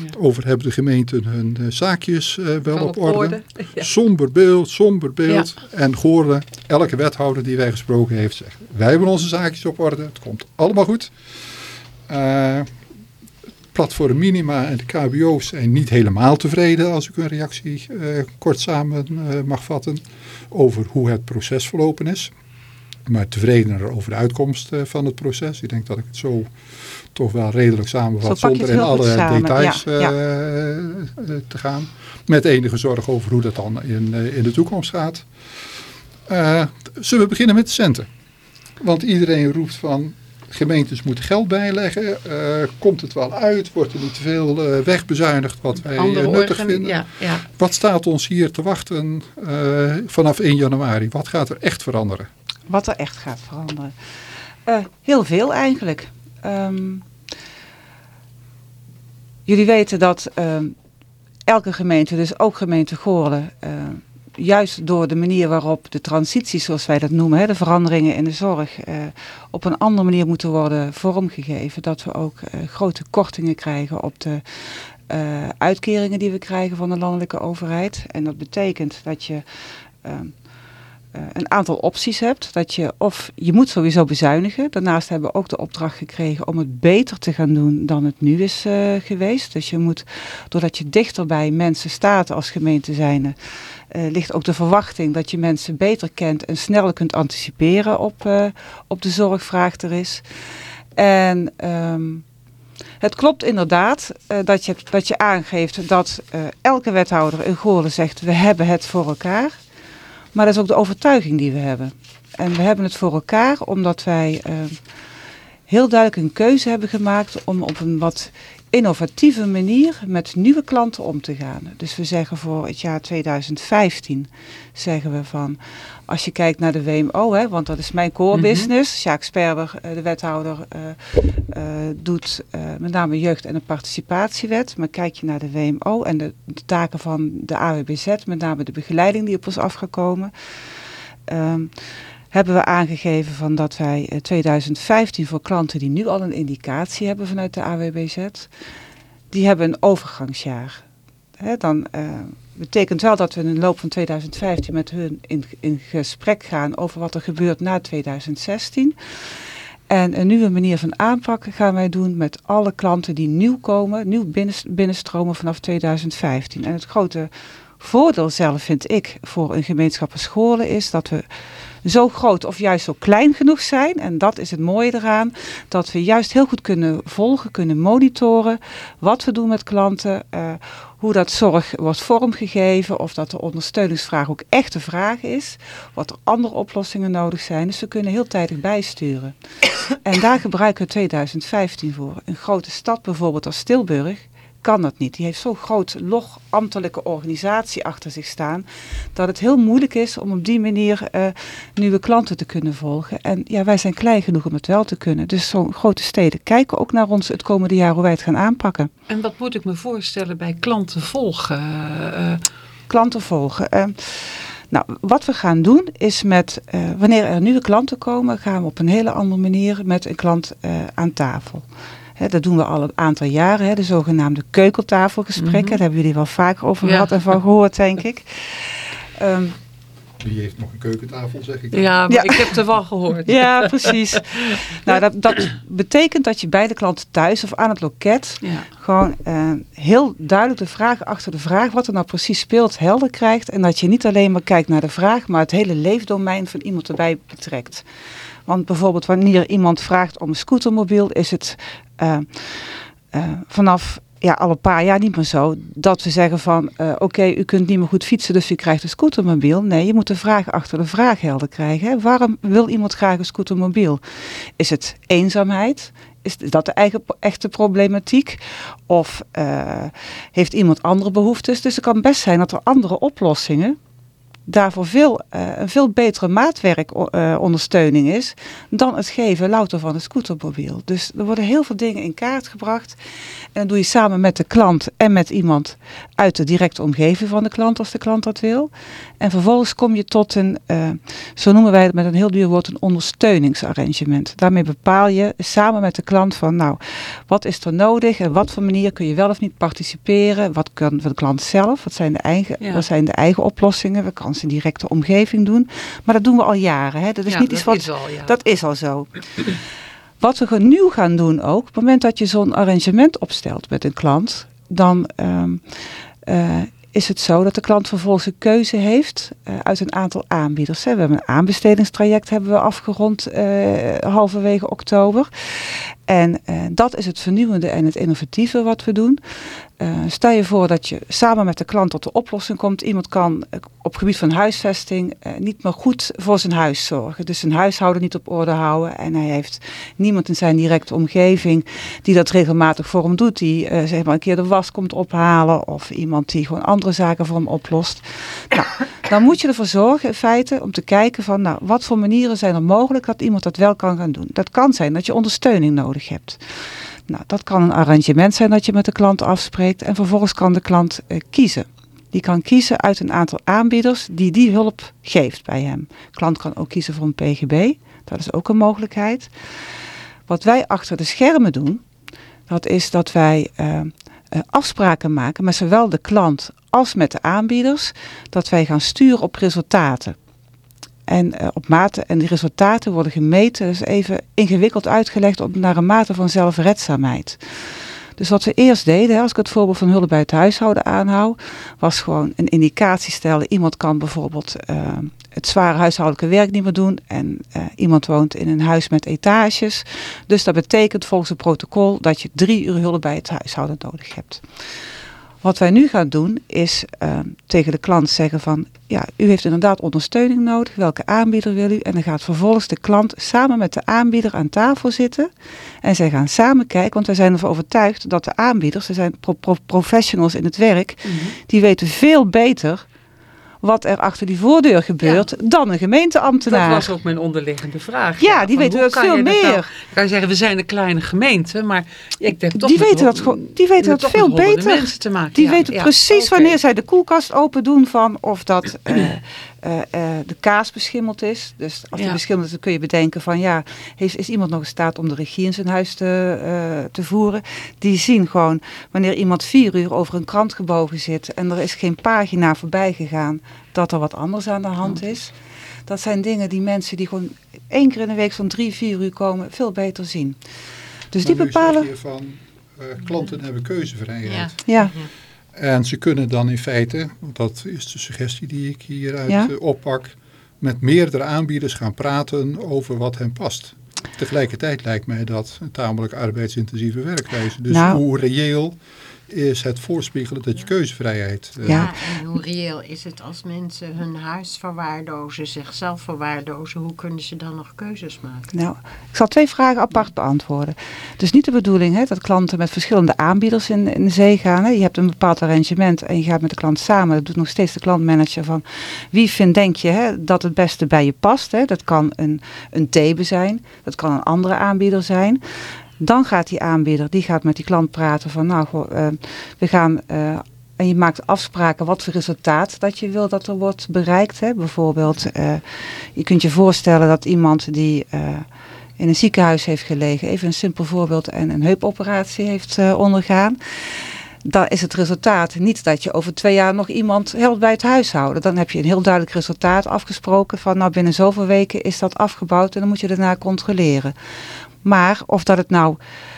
ja. over hebben de gemeenten hun zaakjes wel op, op orde. orde. Ja. Somber beeld, somber beeld. Ja. En Goorlen, elke wethouder die wij gesproken heeft, zegt wij hebben onze zaakjes op orde, het komt allemaal goed. platform Minima en de KBO's zijn niet helemaal tevreden, als ik een reactie kort samen mag vatten, over hoe het proces verlopen is maar tevredener over de uitkomst uh, van het proces. Ik denk dat ik het zo toch wel redelijk samenvat zonder in alle details ja, ja. Uh, te gaan. Met enige zorg over hoe dat dan in, in de toekomst gaat. zullen we beginnen met de centen? Want iedereen roept van gemeentes moeten geld bijleggen. komt het wel uit? Wordt er niet te veel wegbezuinigd wat wij nuttig vinden? Ja, ja. Wat staat ons hier te wachten vanaf 1 januari? Wat gaat er echt veranderen? Wat er echt gaat veranderen. Uh, heel veel eigenlijk. Um, jullie weten dat uh, elke gemeente, dus ook gemeente Goorlen, uh, juist door de manier waarop de transitie, zoals wij dat noemen, de veranderingen in de zorg, op een andere manier moeten worden vormgegeven. Dat we ook grote kortingen krijgen op de uitkeringen die we krijgen van de landelijke overheid. En dat betekent dat je ehm, een aantal opties hebt. Dat je of je moet sowieso bezuinigen. Daarnaast hebben we ook de opdracht gekregen om het beter te gaan doen dan het nu is uh, geweest. Dus je moet, doordat je dichter bij mensen staat als gemeente zijnde, uh, ligt ook de verwachting dat je mensen beter kent en sneller kunt anticiperen op, op de zorgvraag er is. En um, het klopt inderdaad dat, je, dat je aangeeft dat elke wethouder in Goorlen zegt we hebben het voor elkaar. Maar dat is ook de overtuiging die we hebben. En we hebben het voor elkaar omdat wij uh, heel duidelijk een keuze hebben gemaakt om op een wat innovatieve manier met nieuwe klanten om te gaan. Dus we zeggen voor het jaar 2015 zeggen we van als je kijkt naar de WMO, hè, want dat is mijn core mm -hmm. business. Jacques Sperber, eh, de wethouder, uh, uh, doet met name jeugd- en de participatiewet. Maar kijk je naar de WMO en de, de taken van de AWBZ, met name de begeleiding die op ons afgekomen. Um, hebben we aangegeven van dat wij 2015 voor klanten die nu al een indicatie hebben vanuit de AWBZ, die hebben een overgangsjaar. He, dan uh, betekent wel dat we in de loop van 2015 met hun in, in gesprek gaan over wat er gebeurt na 2016. En een nieuwe manier van aanpakken gaan wij doen met alle klanten die nieuw komen, nieuw binnenstromen vanaf 2015. En het grote voordeel zelf vind ik voor een gemeenschap scholen is dat we zo groot of juist zo klein genoeg zijn. En dat is het mooie eraan. Dat we juist heel goed kunnen volgen, kunnen monitoren. Wat we doen met klanten. Uh, hoe dat zorg wordt vormgegeven. Of dat de ondersteuningsvraag ook echt de vraag is. Wat er andere oplossingen nodig zijn. Dus we kunnen heel tijdig bijsturen. en daar gebruiken we 2015 voor. Een grote stad bijvoorbeeld als Stilburg kan dat niet. Die heeft zo'n groot log ambtelijke organisatie achter zich staan, dat het heel moeilijk is om op die manier uh, nieuwe klanten te kunnen volgen. En ja, wij zijn klein genoeg om het wel te kunnen. Dus zo'n grote steden kijken ook naar ons het komende jaar hoe wij het gaan aanpakken. En wat moet ik me voorstellen bij klanten volgen? Uh, klanten volgen. Uh, nou, wat we gaan doen is met, uh, wanneer er nieuwe klanten komen, gaan we op een hele andere manier met een klant uh, aan tafel dat doen we al een aantal jaren, de zogenaamde keukentafelgesprekken. Mm Daar hebben jullie wel vaker over gehad en van gehoord, denk ik. Um, wie heeft nog een keukentafel, zeg ik. Ja, maar ik heb er wel gehoord. Ja, precies. nou, dat, dat, betekent dat je bij de klant thuis of aan het loket ja. gewoon uh, heel duidelijk de vraag achter de vraag, wat er nou precies speelt, helder krijgt. En dat je niet alleen maar kijkt naar de vraag, maar het hele leefdomein van iemand erbij betrekt. Want bijvoorbeeld wanneer iemand vraagt om een scootermobiel, is het vanaf ja, al een paar jaar niet meer zo dat we zeggen van uh, oké, u kunt niet meer goed fietsen, dus u krijgt een scootermobiel. Nee, je moet de vraag achter de vraag helder krijgen. Waarom wil iemand graag een scootermobiel? Is het eenzaamheid? is dat de eigen, echte problematiek? Of heeft iemand andere behoeftes? Dus het kan best zijn dat er andere oplossingen daarvoor veel, uh, een veel betere maatwerkondersteuning uh, is dan het geven louter van een scootermobiel. Dus er worden heel veel dingen in kaart gebracht. En dat doe je samen met de klant en met iemand uit de directe omgeving van de klant als de klant dat wil. En vervolgens kom je tot een, uh, zo noemen wij het met een heel duur woord, een ondersteuningsarrangement. Daarmee bepaal je samen met de klant van nou, wat is er nodig en wat voor manier kun je wel of niet participeren. Wat kan de klant zelf, wat zijn de eigen, ja. wat zijn de eigen oplossingen, wat kan zijn directe omgeving doen. Maar dat doen we al jaren. Hè? Dat is ja, niet iets wat. Is al, ja. Dat is al zo. Wat we nieuw gaan doen ook, op het moment dat je zo'n arrangement opstelt met een klant, dan um, uh, is het zo dat de klant vervolgens een keuze heeft uh, uit een aantal aanbieders. Hè. We hebben een aanbestedingstraject hebben we afgerond uh, halverwege oktober. En uh, dat is het vernieuwende en het innovatieve wat we doen. Uh, stel je voor dat je samen met de klant tot de oplossing komt. Iemand kan uh, op gebied van huisvesting niet meer goed voor zijn huis zorgen. Dus zijn huishouden niet op orde houden. En hij heeft niemand in zijn directe omgeving die dat regelmatig voor hem doet. Die zeg maar een keer de was komt ophalen. Of iemand die gewoon andere zaken voor hem oplost. Nou, dan moet je ervoor zorgen in feite om te kijken van nou, wat voor manieren zijn er mogelijk dat iemand dat wel kan gaan doen. Dat kan zijn dat je ondersteuning nodig hebt. Nou, dat kan een arrangement zijn dat je met de klant afspreekt en vervolgens kan de klant uh, kiezen. Die kan kiezen uit een aantal aanbieders die die hulp geeft bij hem. De klant kan ook kiezen voor een PGB, dat is ook een mogelijkheid. Wat wij achter de schermen doen, dat is dat wij uh, uh, afspraken maken met zowel de klant als met de aanbieders, dat wij gaan sturen op resultaten en uh, op mate. En die resultaten worden gemeten, dus even ingewikkeld uitgelegd op, naar een mate van zelfredzaamheid. Dus wat we eerst deden, als ik het voorbeeld van hulp bij het huishouden aanhoud, was gewoon een indicatie stellen. Iemand kan bijvoorbeeld uh, het zware huishoudelijke werk niet meer doen en uh, iemand woont in een huis met etages. Dus dat betekent volgens het protocol dat je drie uur hulp bij het huishouden nodig hebt. Wat wij nu gaan doen is uh, tegen de klant zeggen van ja, u heeft inderdaad ondersteuning nodig. Welke aanbieder wil u? En dan gaat vervolgens de klant samen met de aanbieder aan tafel zitten. En zij gaan samen kijken, want wij zijn ervan overtuigd dat de aanbieders, ze zijn pro pro professionals in het werk, mm -hmm. die weten veel beter wat er achter die voordeur gebeurt ja. dan een gemeenteambtenaar. Dat was ook mijn onderliggende vraag. Ja, ja die weten dat veel meer. Nou, kan je zeggen, we zijn een kleine gemeente, maar ik denk toch... Die weten dat, gewoon, die weten dat veel beter. te maken. Die ja, weten precies okay. wanneer zij de koelkast open doen van of dat... Uh, uh, uh, de kaas beschimmeld is. Dus als die beschimmeld is, dan kun je bedenken van ja, heeft, is iemand nog in staat om de regie in zijn huis te, uh, te voeren. Die zien gewoon wanneer iemand vier uur over een krant gebogen zit en er is geen pagina voorbij gegaan dat er wat anders aan de hand is. Dat zijn dingen die mensen die gewoon één keer in de week zo'n drie, vier uur komen, veel beter zien. Dus maar die bepalen. Je van, uh, klanten hebben keuzevrijheid. Ja. ja. En ze kunnen dan in feite, dat is de suggestie die ik hieruit ja. oppak, met meerdere aanbieders gaan praten over wat hen past. Tegelijkertijd lijkt mij dat een tamelijk arbeidsintensieve werkwijze. Dus nou, hoe reëel is het voorspiegelen dat je keuzevrijheid... Uh, ja, en hoe reëel is het als mensen hun huis verwaarlozen, zichzelf verwaarlozen, hoe kunnen ze dan nog keuzes maken? Nou, ik zal twee vragen apart beantwoorden. Het is niet de bedoeling hè, dat klanten met verschillende aanbieders in, in de zee gaan. Hè. Je hebt een bepaald arrangement en je gaat met de klant samen. Dat doet nog steeds de klantmanager van wie vindt, denk je, hè, dat het beste bij je past. Hè. Dat kan een, een Thebe zijn, dat kan een andere aanbieder zijn. Dan gaat die aanbieder, die gaat met die klant praten van nou, uh, we gaan... Uh, en je maakt afspraken wat voor resultaat dat je wil dat er wordt bereikt. Hè. Bijvoorbeeld, uh, je kunt je voorstellen dat iemand die in een ziekenhuis heeft gelegen, even een simpel voorbeeld, en een heupoperatie heeft ondergaan dan is het resultaat niet dat je over twee jaar nog iemand helpt bij het huishouden. Dan heb je een heel duidelijk resultaat afgesproken van nou binnen zoveel weken is dat afgebouwd en dan moet je daarna controleren. Maar of dat het nou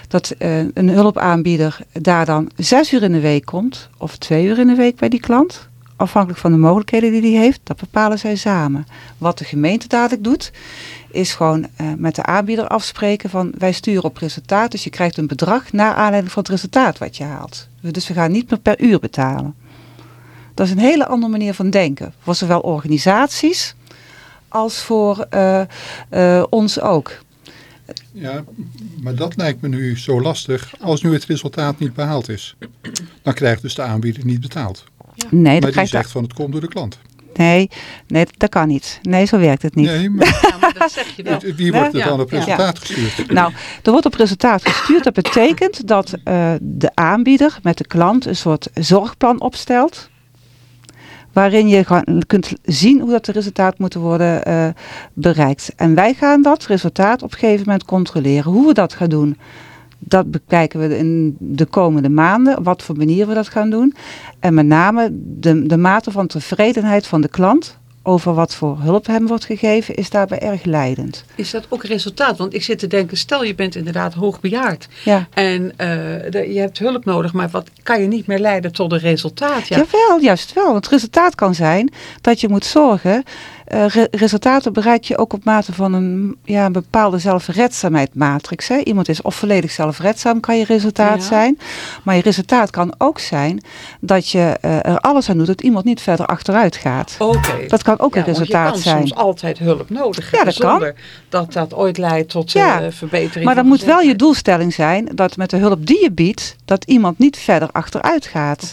dat uh, een hulpaanbieder daar dan zes uur in de week komt of twee uur in de week bij die klant, afhankelijk van de mogelijkheden die hij heeft, dat bepalen zij samen. Wat de gemeente dadelijk doet, is gewoon uh, met de aanbieder afspreken van wij sturen op resultaat, dus je krijgt een bedrag naar aanleiding van het resultaat wat je haalt. Dus we gaan niet meer per uur betalen. Dat is een hele andere manier van denken, voor zowel organisaties als voor uh, ons ook Ja, maar dat lijkt me nu zo lastig. Als nu het resultaat niet behaald is, dan krijgt dus de aanbieder niet betaald. Nee, maar die zegt van het komt door de klant. Nee, nee, dat kan niet. Nee, zo werkt het niet. Nee, maar, maar dat zeg je wel. Wie wordt er dan op resultaat gestuurd? Nou, er wordt op resultaat gestuurd. Dat betekent dat uh, de aanbieder met de klant een soort zorgplan opstelt. Waarin je kunt zien hoe dat de resultaat moeten worden uh, bereikt. En wij gaan dat resultaat op een gegeven moment controleren. Hoe we dat gaan doen dat bekijken we in de komende maanden, wat voor manier we dat gaan doen. En met name de, de mate van tevredenheid van de klant over wat voor hulp hem wordt gegeven, is daarbij erg leidend. Is dat ook resultaat? Want ik zit te denken, stel je bent inderdaad hoogbejaard ja. en uh, je hebt hulp nodig, maar wat kan je niet meer leiden tot een resultaat? Ja. Jawel, juist wel. Want het resultaat kan zijn dat je moet zorgen uh, resultaten bereik je ook op mate van een, ja, een bepaalde zelfredzaamheidsmatrix. Hè? Iemand is of volledig zelfredzaam, kan je resultaat zijn. Maar je resultaat kan ook zijn dat je uh, er alles aan doet dat iemand niet verder achteruit gaat. Oké. Dat kan ook een resultaat zijn. je kan soms altijd hulp nodig hebben, ja, dat zonder kan. dat dat ooit leidt tot. Uh, verbetering. Maar dan moet wel je doelstelling zijn dat met de hulp die je biedt, dat iemand niet verder achteruit gaat.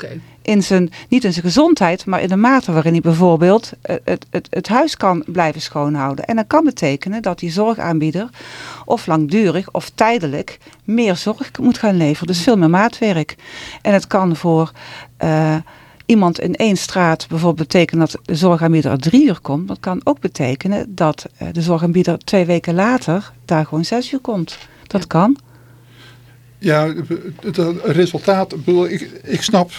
In zijn, niet in zijn gezondheid, maar in de mate waarin hij bijvoorbeeld het, het, het huis kan blijven schoonhouden. En dat kan betekenen dat die zorgaanbieder of langdurig of tijdelijk meer zorg moet gaan leveren. Dus veel meer maatwerk. En het kan voor uh, iemand in één straat bijvoorbeeld betekenen dat de zorgaanbieder er drie uur komt. Dat kan ook betekenen dat uh, de zorgaanbieder twee weken later daar gewoon zes uur komt. Dat kan. Ja, het, resultaat, ik, ik snap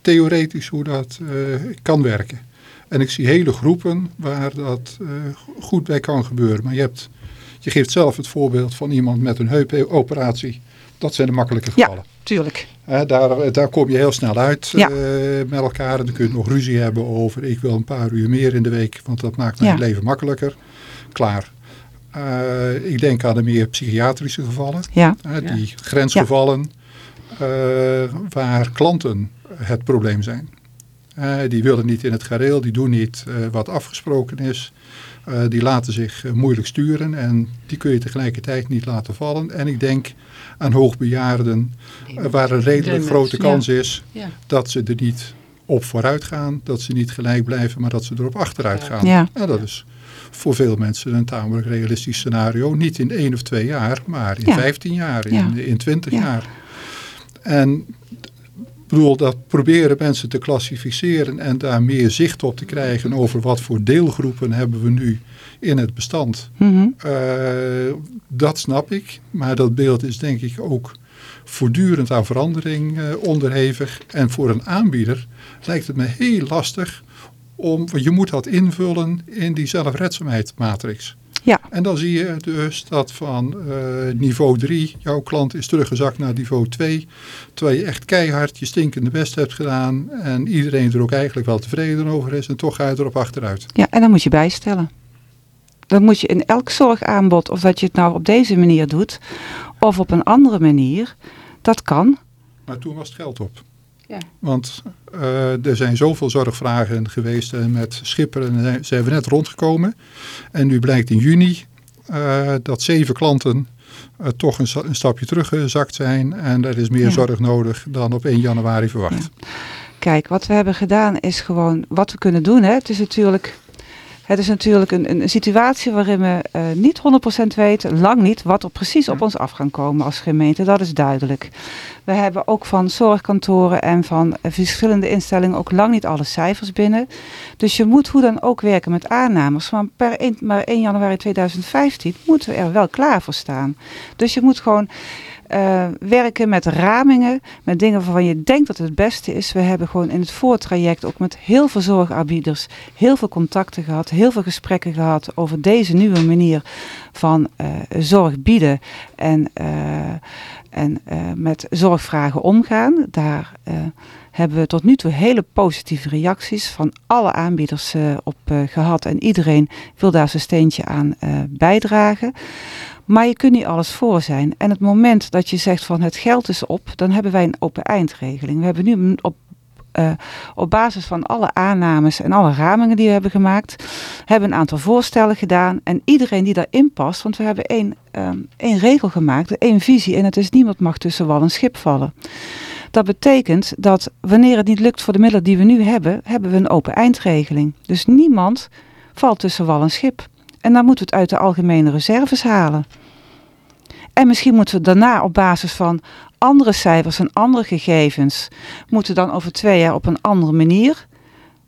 theoretisch hoe dat uh, kan werken. En ik zie hele groepen waar dat uh, goed bij kan gebeuren. Maar je, hebt, je geeft zelf het voorbeeld van iemand met een heupoperatie. Dat zijn de makkelijke gevallen. Ja, tuurlijk. Uh, daar, daar kom je heel snel uit ja. met elkaar. En dan kun je nog ruzie hebben over ik wil een paar uur meer in de week. Want dat maakt mijn ja. leven makkelijker. Klaar. ik denk aan de meer psychiatrische gevallen. Ja. die grensgevallen waar klanten het probleem zijn. Uh, die willen niet in het gareel, die doen niet uh, wat afgesproken is. Uh, die laten zich moeilijk sturen en die kun je tegelijkertijd niet laten vallen. En ik denk aan hoogbejaarden waar een redelijk grote kans is ja. dat ze er niet op vooruit gaan. Dat ze niet gelijk blijven, maar dat ze erop achteruit gaan. Ja. En dat is voor veel mensen een tamelijk realistisch scenario. Niet in één of twee jaar, maar in vijftien jaar, in, in twintig jaar. En bedoel, dat proberen mensen te klassificeren en daar meer zicht op te krijgen over wat voor deelgroepen hebben we nu in het bestand. Mm dat snap ik, maar dat beeld is denk ik ook voortdurend aan verandering uh, onderhevig. En voor een aanbieder lijkt het me heel lastig om, je moet dat invullen in die zelfredzaamheidsmatrix. Ja. En dan zie je dus dat van uh, niveau 3, jouw klant is teruggezakt naar niveau 2. Terwijl je echt keihard je stinkende best hebt gedaan. En iedereen er ook eigenlijk wel tevreden over is. En toch ga je erop achteruit. Ja, en dan moet je bijstellen. Dan moet je in elk zorgaanbod, of dat je het nou op deze manier doet, of op een andere manier, dat kan. Maar toen was het geld op. Ja. Want uh, er zijn zoveel zorgvragen geweest uh, met schipperen. En ze hebben net rondgekomen. En nu blijkt in juni uh, dat zeven klanten toch een, een, stapje teruggezakt zijn. En er is meer ja. zorg nodig dan op 1 januari verwacht. Ja. Kijk, wat we hebben gedaan is gewoon wat we kunnen doen. Hè. Het is natuurlijk het is natuurlijk een, een situatie waarin we uh, niet 100% weten, lang niet, wat er precies op ons af kan komen als gemeente. Dat is duidelijk. We hebben ook van zorgkantoren en van verschillende instellingen ook lang niet alle cijfers binnen. Dus je moet hoe dan ook werken met aannames. Maar per 1, maar 1 januari 2015 moeten we er wel klaar voor staan. Dus je moet gewoon uh, werken met ramingen, met dingen waarvan je denkt dat het beste is. We hebben gewoon in het voortraject ook met heel veel zorgaanbieders heel veel contacten gehad, heel veel gesprekken gehad over deze nieuwe manier van uh, zorg bieden en, uh, en met zorgvragen omgaan. Daar hebben we tot nu toe hele positieve reacties van alle aanbieders op gehad en iedereen wil daar zijn steentje aan bijdragen. Maar je kunt niet alles voor zijn. En het moment dat je zegt van het geld is op, dan hebben wij een open eindregeling. We hebben nu op uh, op basis van alle aannames en alle ramingen die we hebben gemaakt, hebben een aantal voorstellen gedaan. En iedereen die daarin past, want we hebben één, um, één regel gemaakt, één visie. En het is niemand mag tussen wal en schip vallen. Dat betekent dat wanneer het niet lukt voor de middelen die we nu hebben, hebben we een open eindregeling. Dus niemand valt tussen wal en schip. En dan moeten we het uit de algemene reserves halen. En misschien moeten we daarna op basis van andere cijfers en andere gegevens, moeten dan over twee jaar op een andere manier,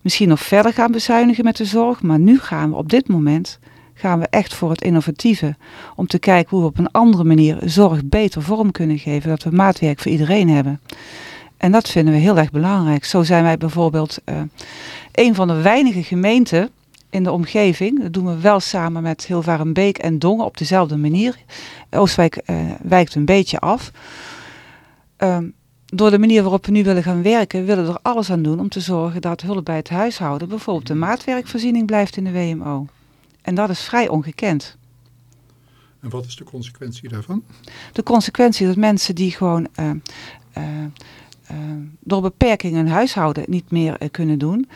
misschien nog verder gaan bezuinigen met de zorg. Maar nu gaan we op dit moment gaan we echt voor het innovatieve. Om te kijken hoe we op een andere manier zorg beter vorm kunnen geven. Dat we maatwerk voor iedereen hebben. En dat vinden we heel erg belangrijk. Zo zijn wij bijvoorbeeld uh, een van de weinige gemeenten in de omgeving. Dat doen we wel samen met Hilvarenbeek en Dongen op dezelfde manier. Oostwijk uh, wijkt een beetje af. Um, door de manier waarop we nu willen gaan werken, willen we er alles aan doen om te zorgen dat hulp bij het huishouden bijvoorbeeld de maatwerkvoorziening blijft in de WMO. En dat is vrij ongekend. En wat is de consequentie daarvan? De consequentie dat mensen die gewoon uh, uh, uh, door beperkingen hun huishouden niet meer kunnen doen.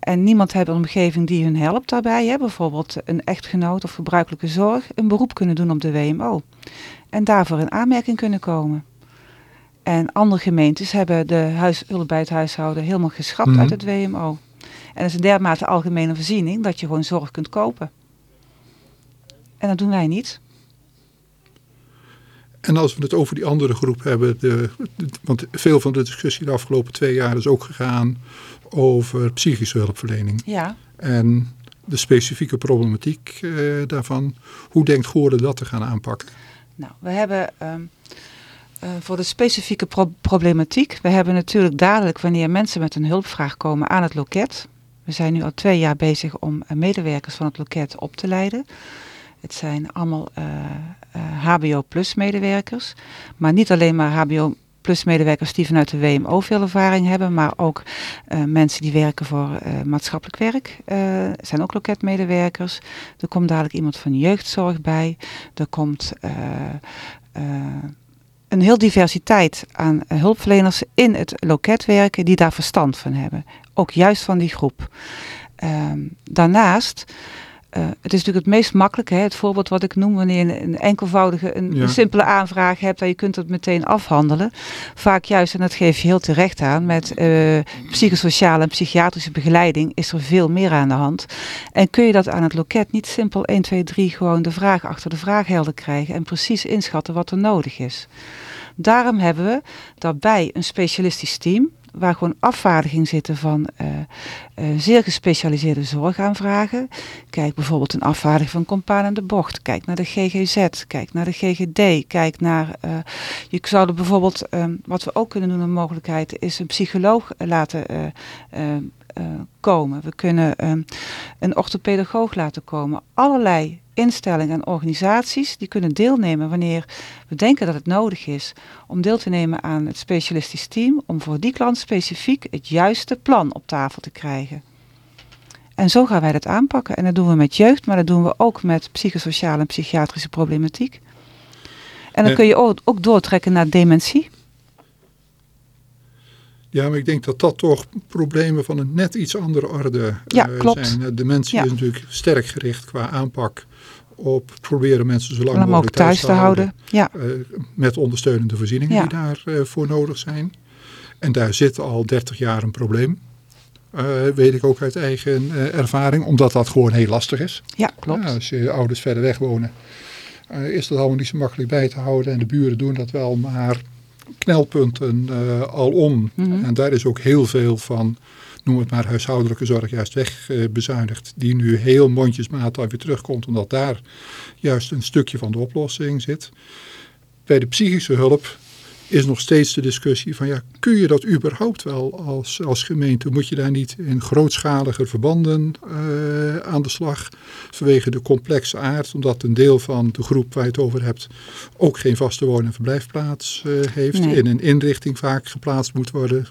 En niemand heeft een omgeving die hun helpt daarbij. Hè? Bijvoorbeeld een echtgenoot of gebruikelijke zorg. Een beroep kunnen doen op de WMO. En daarvoor in aanmerking kunnen komen. En andere gemeentes hebben de hulp bij het huishouden helemaal geschrapt mm. uit het WMO. En dat is een dermate algemene voorziening dat je gewoon zorg kunt kopen. En dat doen wij niet. En als we het over die andere groep hebben, de, want veel van de discussie de afgelopen twee jaar is ook gegaan over psychische hulpverlening. Ja. En de specifieke problematiek eh, daarvan. Hoe denkt Goorden dat te gaan aanpakken? Nou, we hebben um, uh, voor de specifieke pro problematiek, we hebben natuurlijk dadelijk wanneer mensen met een hulpvraag komen aan het loket. We zijn nu al twee jaar bezig om uh, medewerkers van het loket op te leiden. Het zijn allemaal uh, HBO plus medewerkers, maar niet alleen maar HBO plus medewerkers die vanuit de WMO veel ervaring hebben, maar ook mensen die werken voor maatschappelijk werk. zijn ook loketmedewerkers. Er komt dadelijk iemand van jeugdzorg bij. Er komt een heel diversiteit aan hulpverleners in het loket werken die daar verstand van hebben. Ook juist van die groep. Um, daarnaast, uh, het is natuurlijk het meest makkelijke, hè, het voorbeeld wat ik noem, wanneer je een, enkelvoudige, een, ja. een, simpele aanvraag hebt en je kunt het meteen afhandelen. Vaak juist, en dat geef je heel terecht aan, met uh, psychosociale en psychiatrische begeleiding is er veel meer aan de hand. En kun je dat aan het loket niet simpel 1, 2, 3 gewoon de vraag achter de vraag helder krijgen en precies inschatten wat er nodig is. Daarom hebben we daarbij een specialistisch team waar gewoon afvaardiging zitten van uh, uh, zeer gespecialiseerde zorgaanvragen. Kijk bijvoorbeeld een afvaardiging van Compaan en de Bocht. Kijk naar de GGZ, kijk naar de GGD, kijk naar... Uh, je zou er bijvoorbeeld, um, wat we ook kunnen doen, een mogelijkheid is een psycholoog laten komen. We kunnen um, een orthopedagoog laten komen. Allerlei instellingen en organisaties die kunnen deelnemen wanneer we denken dat het nodig is om deel te nemen aan het specialistisch team om voor die klant specifiek het juiste plan op tafel te krijgen. En zo gaan wij dat aanpakken. En dat doen we met jeugd, maar dat doen we ook met psychosociale en psychiatrische problematiek. En dan kun je ook, ook doortrekken naar dementie. Ja, maar ik denk dat dat toch problemen van een net iets andere orde ja, uh, klopt. zijn. Dementie ja. is natuurlijk sterk gericht qua aanpak op proberen mensen zo lang mogelijk thuis te houden. Ja. Uh, met ondersteunende voorzieningen ja. die daarvoor uh, nodig zijn. En daar zit al 30 jaar een probleem. Uh, weet ik ook uit eigen ervaring, omdat dat gewoon heel lastig is. Ja, klopt. Ja, als je ouders verder weg wonen, is dat allemaal niet zo makkelijk bij te houden. En de buren doen dat wel, maar knelpunten alom. Mm -hmm. En daar is ook heel veel van noem het maar huishoudelijke zorg juist wegbezuinigd. die nu heel mondjesmaat weer terugkomt, omdat daar juist een stukje van de oplossing zit. Bij de psychische hulp is nog steeds de discussie van ja, kun je dat überhaupt wel als, als gemeente? Moet je daar niet in grootschalige verbanden uh, aan de slag vanwege de complexe aard, omdat een deel van de groep waar je het over hebt ook geen vaste woon- en verblijfplaats uh, heeft, nee. in een inrichting vaak geplaatst moet worden,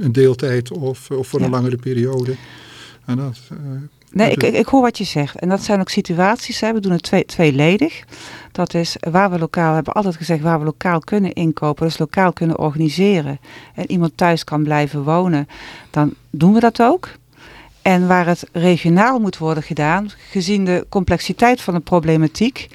een deeltijd of, of voor ja. een langere periode. En dat, nee, ik, ik, ik, hoor wat je zegt. En dat zijn ook situaties, hè. we doen het twee, tweeledig. Dat is waar we lokaal, we hebben altijd gezegd, waar we lokaal kunnen inkopen, dus lokaal kunnen organiseren. En iemand thuis kan blijven wonen, dan doen we dat ook. En waar het regionaal moet worden gedaan, gezien de complexiteit van de problematiek,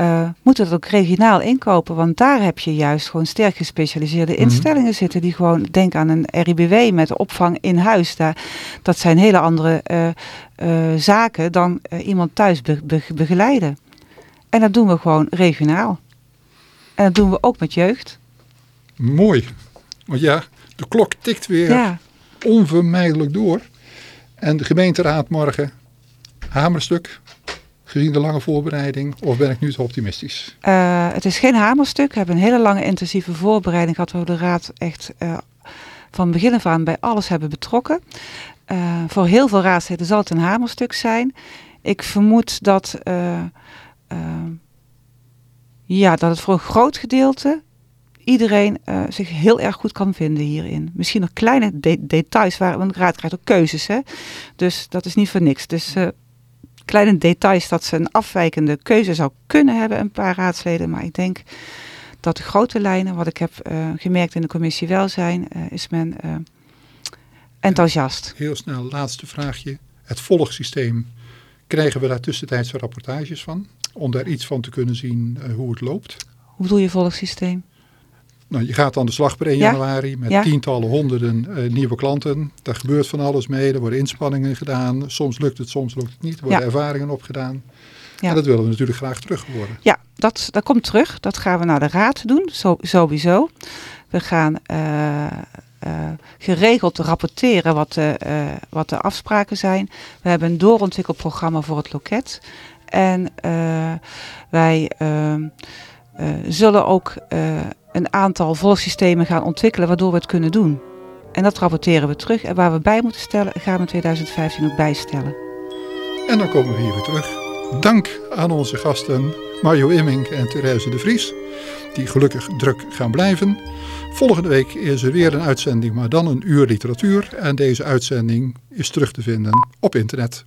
uh, moeten het ook regionaal inkopen. Want daar heb je juist gewoon sterk gespecialiseerde mhm. instellingen zitten. Die gewoon, denk aan een RIBW met opvang in huis. Daar, dat zijn hele andere uh, uh, zaken dan iemand thuis be be begeleiden. En dat doen we gewoon regionaal. En dat doen we ook met jeugd. Mooi. Want ja, de klok tikt weer ja. onvermijdelijk door. En de gemeenteraad morgen, hamerstuk, gezien de lange voorbereiding, of ben ik nu te optimistisch? Uh, het is geen hamerstuk. We hebben een hele lange intensieve voorbereiding gehad, waar we de raad echt uh, van begin af aan bij alles hebben betrokken. Uh, voor heel veel raadsleden zal het een hamerstuk zijn. Ik vermoed dat, ja, dat het voor een groot gedeelte iedereen zich heel erg goed kan vinden hierin. Misschien nog kleine details, waar, want de raad krijgt ook keuzes. Hè? Dus dat is niet voor niks. Dus kleine details dat ze een afwijkende keuze zou kunnen hebben, een paar raadsleden. Maar ik denk dat de grote lijnen, wat ik heb uh, gemerkt in de commissie welzijn, is men enthousiast. Heel snel, laatste vraagje. Het volgsysteem, krijgen we daar tussentijdse rapportages van? Om daar iets van te kunnen zien hoe het loopt? Hoe bedoel je volgsysteem? Nou, je gaat aan de slag per 1 januari met tientallen, honderden uh, nieuwe klanten. Daar gebeurt van alles mee. Er worden inspanningen gedaan. Soms lukt het, soms lukt het niet. Er worden ervaringen opgedaan. En dat willen we natuurlijk graag terug worden. Ja, dat, dat komt terug. Dat gaan we naar de raad doen, zo, sowieso. We gaan uh, uh, geregeld rapporteren wat de, wat de afspraken zijn. We hebben een doorontwikkelprogramma voor het loket. En wij ehm, zullen ook een aantal volgsystemen gaan ontwikkelen waardoor we het kunnen doen. En dat rapporteren we terug. En waar we bij moeten stellen, gaan we in 2015 ook bijstellen. En dan komen we hier weer terug. Dank aan onze gasten Mario Imming en Therese de Vries, die gelukkig druk gaan blijven. Volgende week is er weer een uitzending, maar dan een uur literatuur. En deze uitzending is terug te vinden op internet.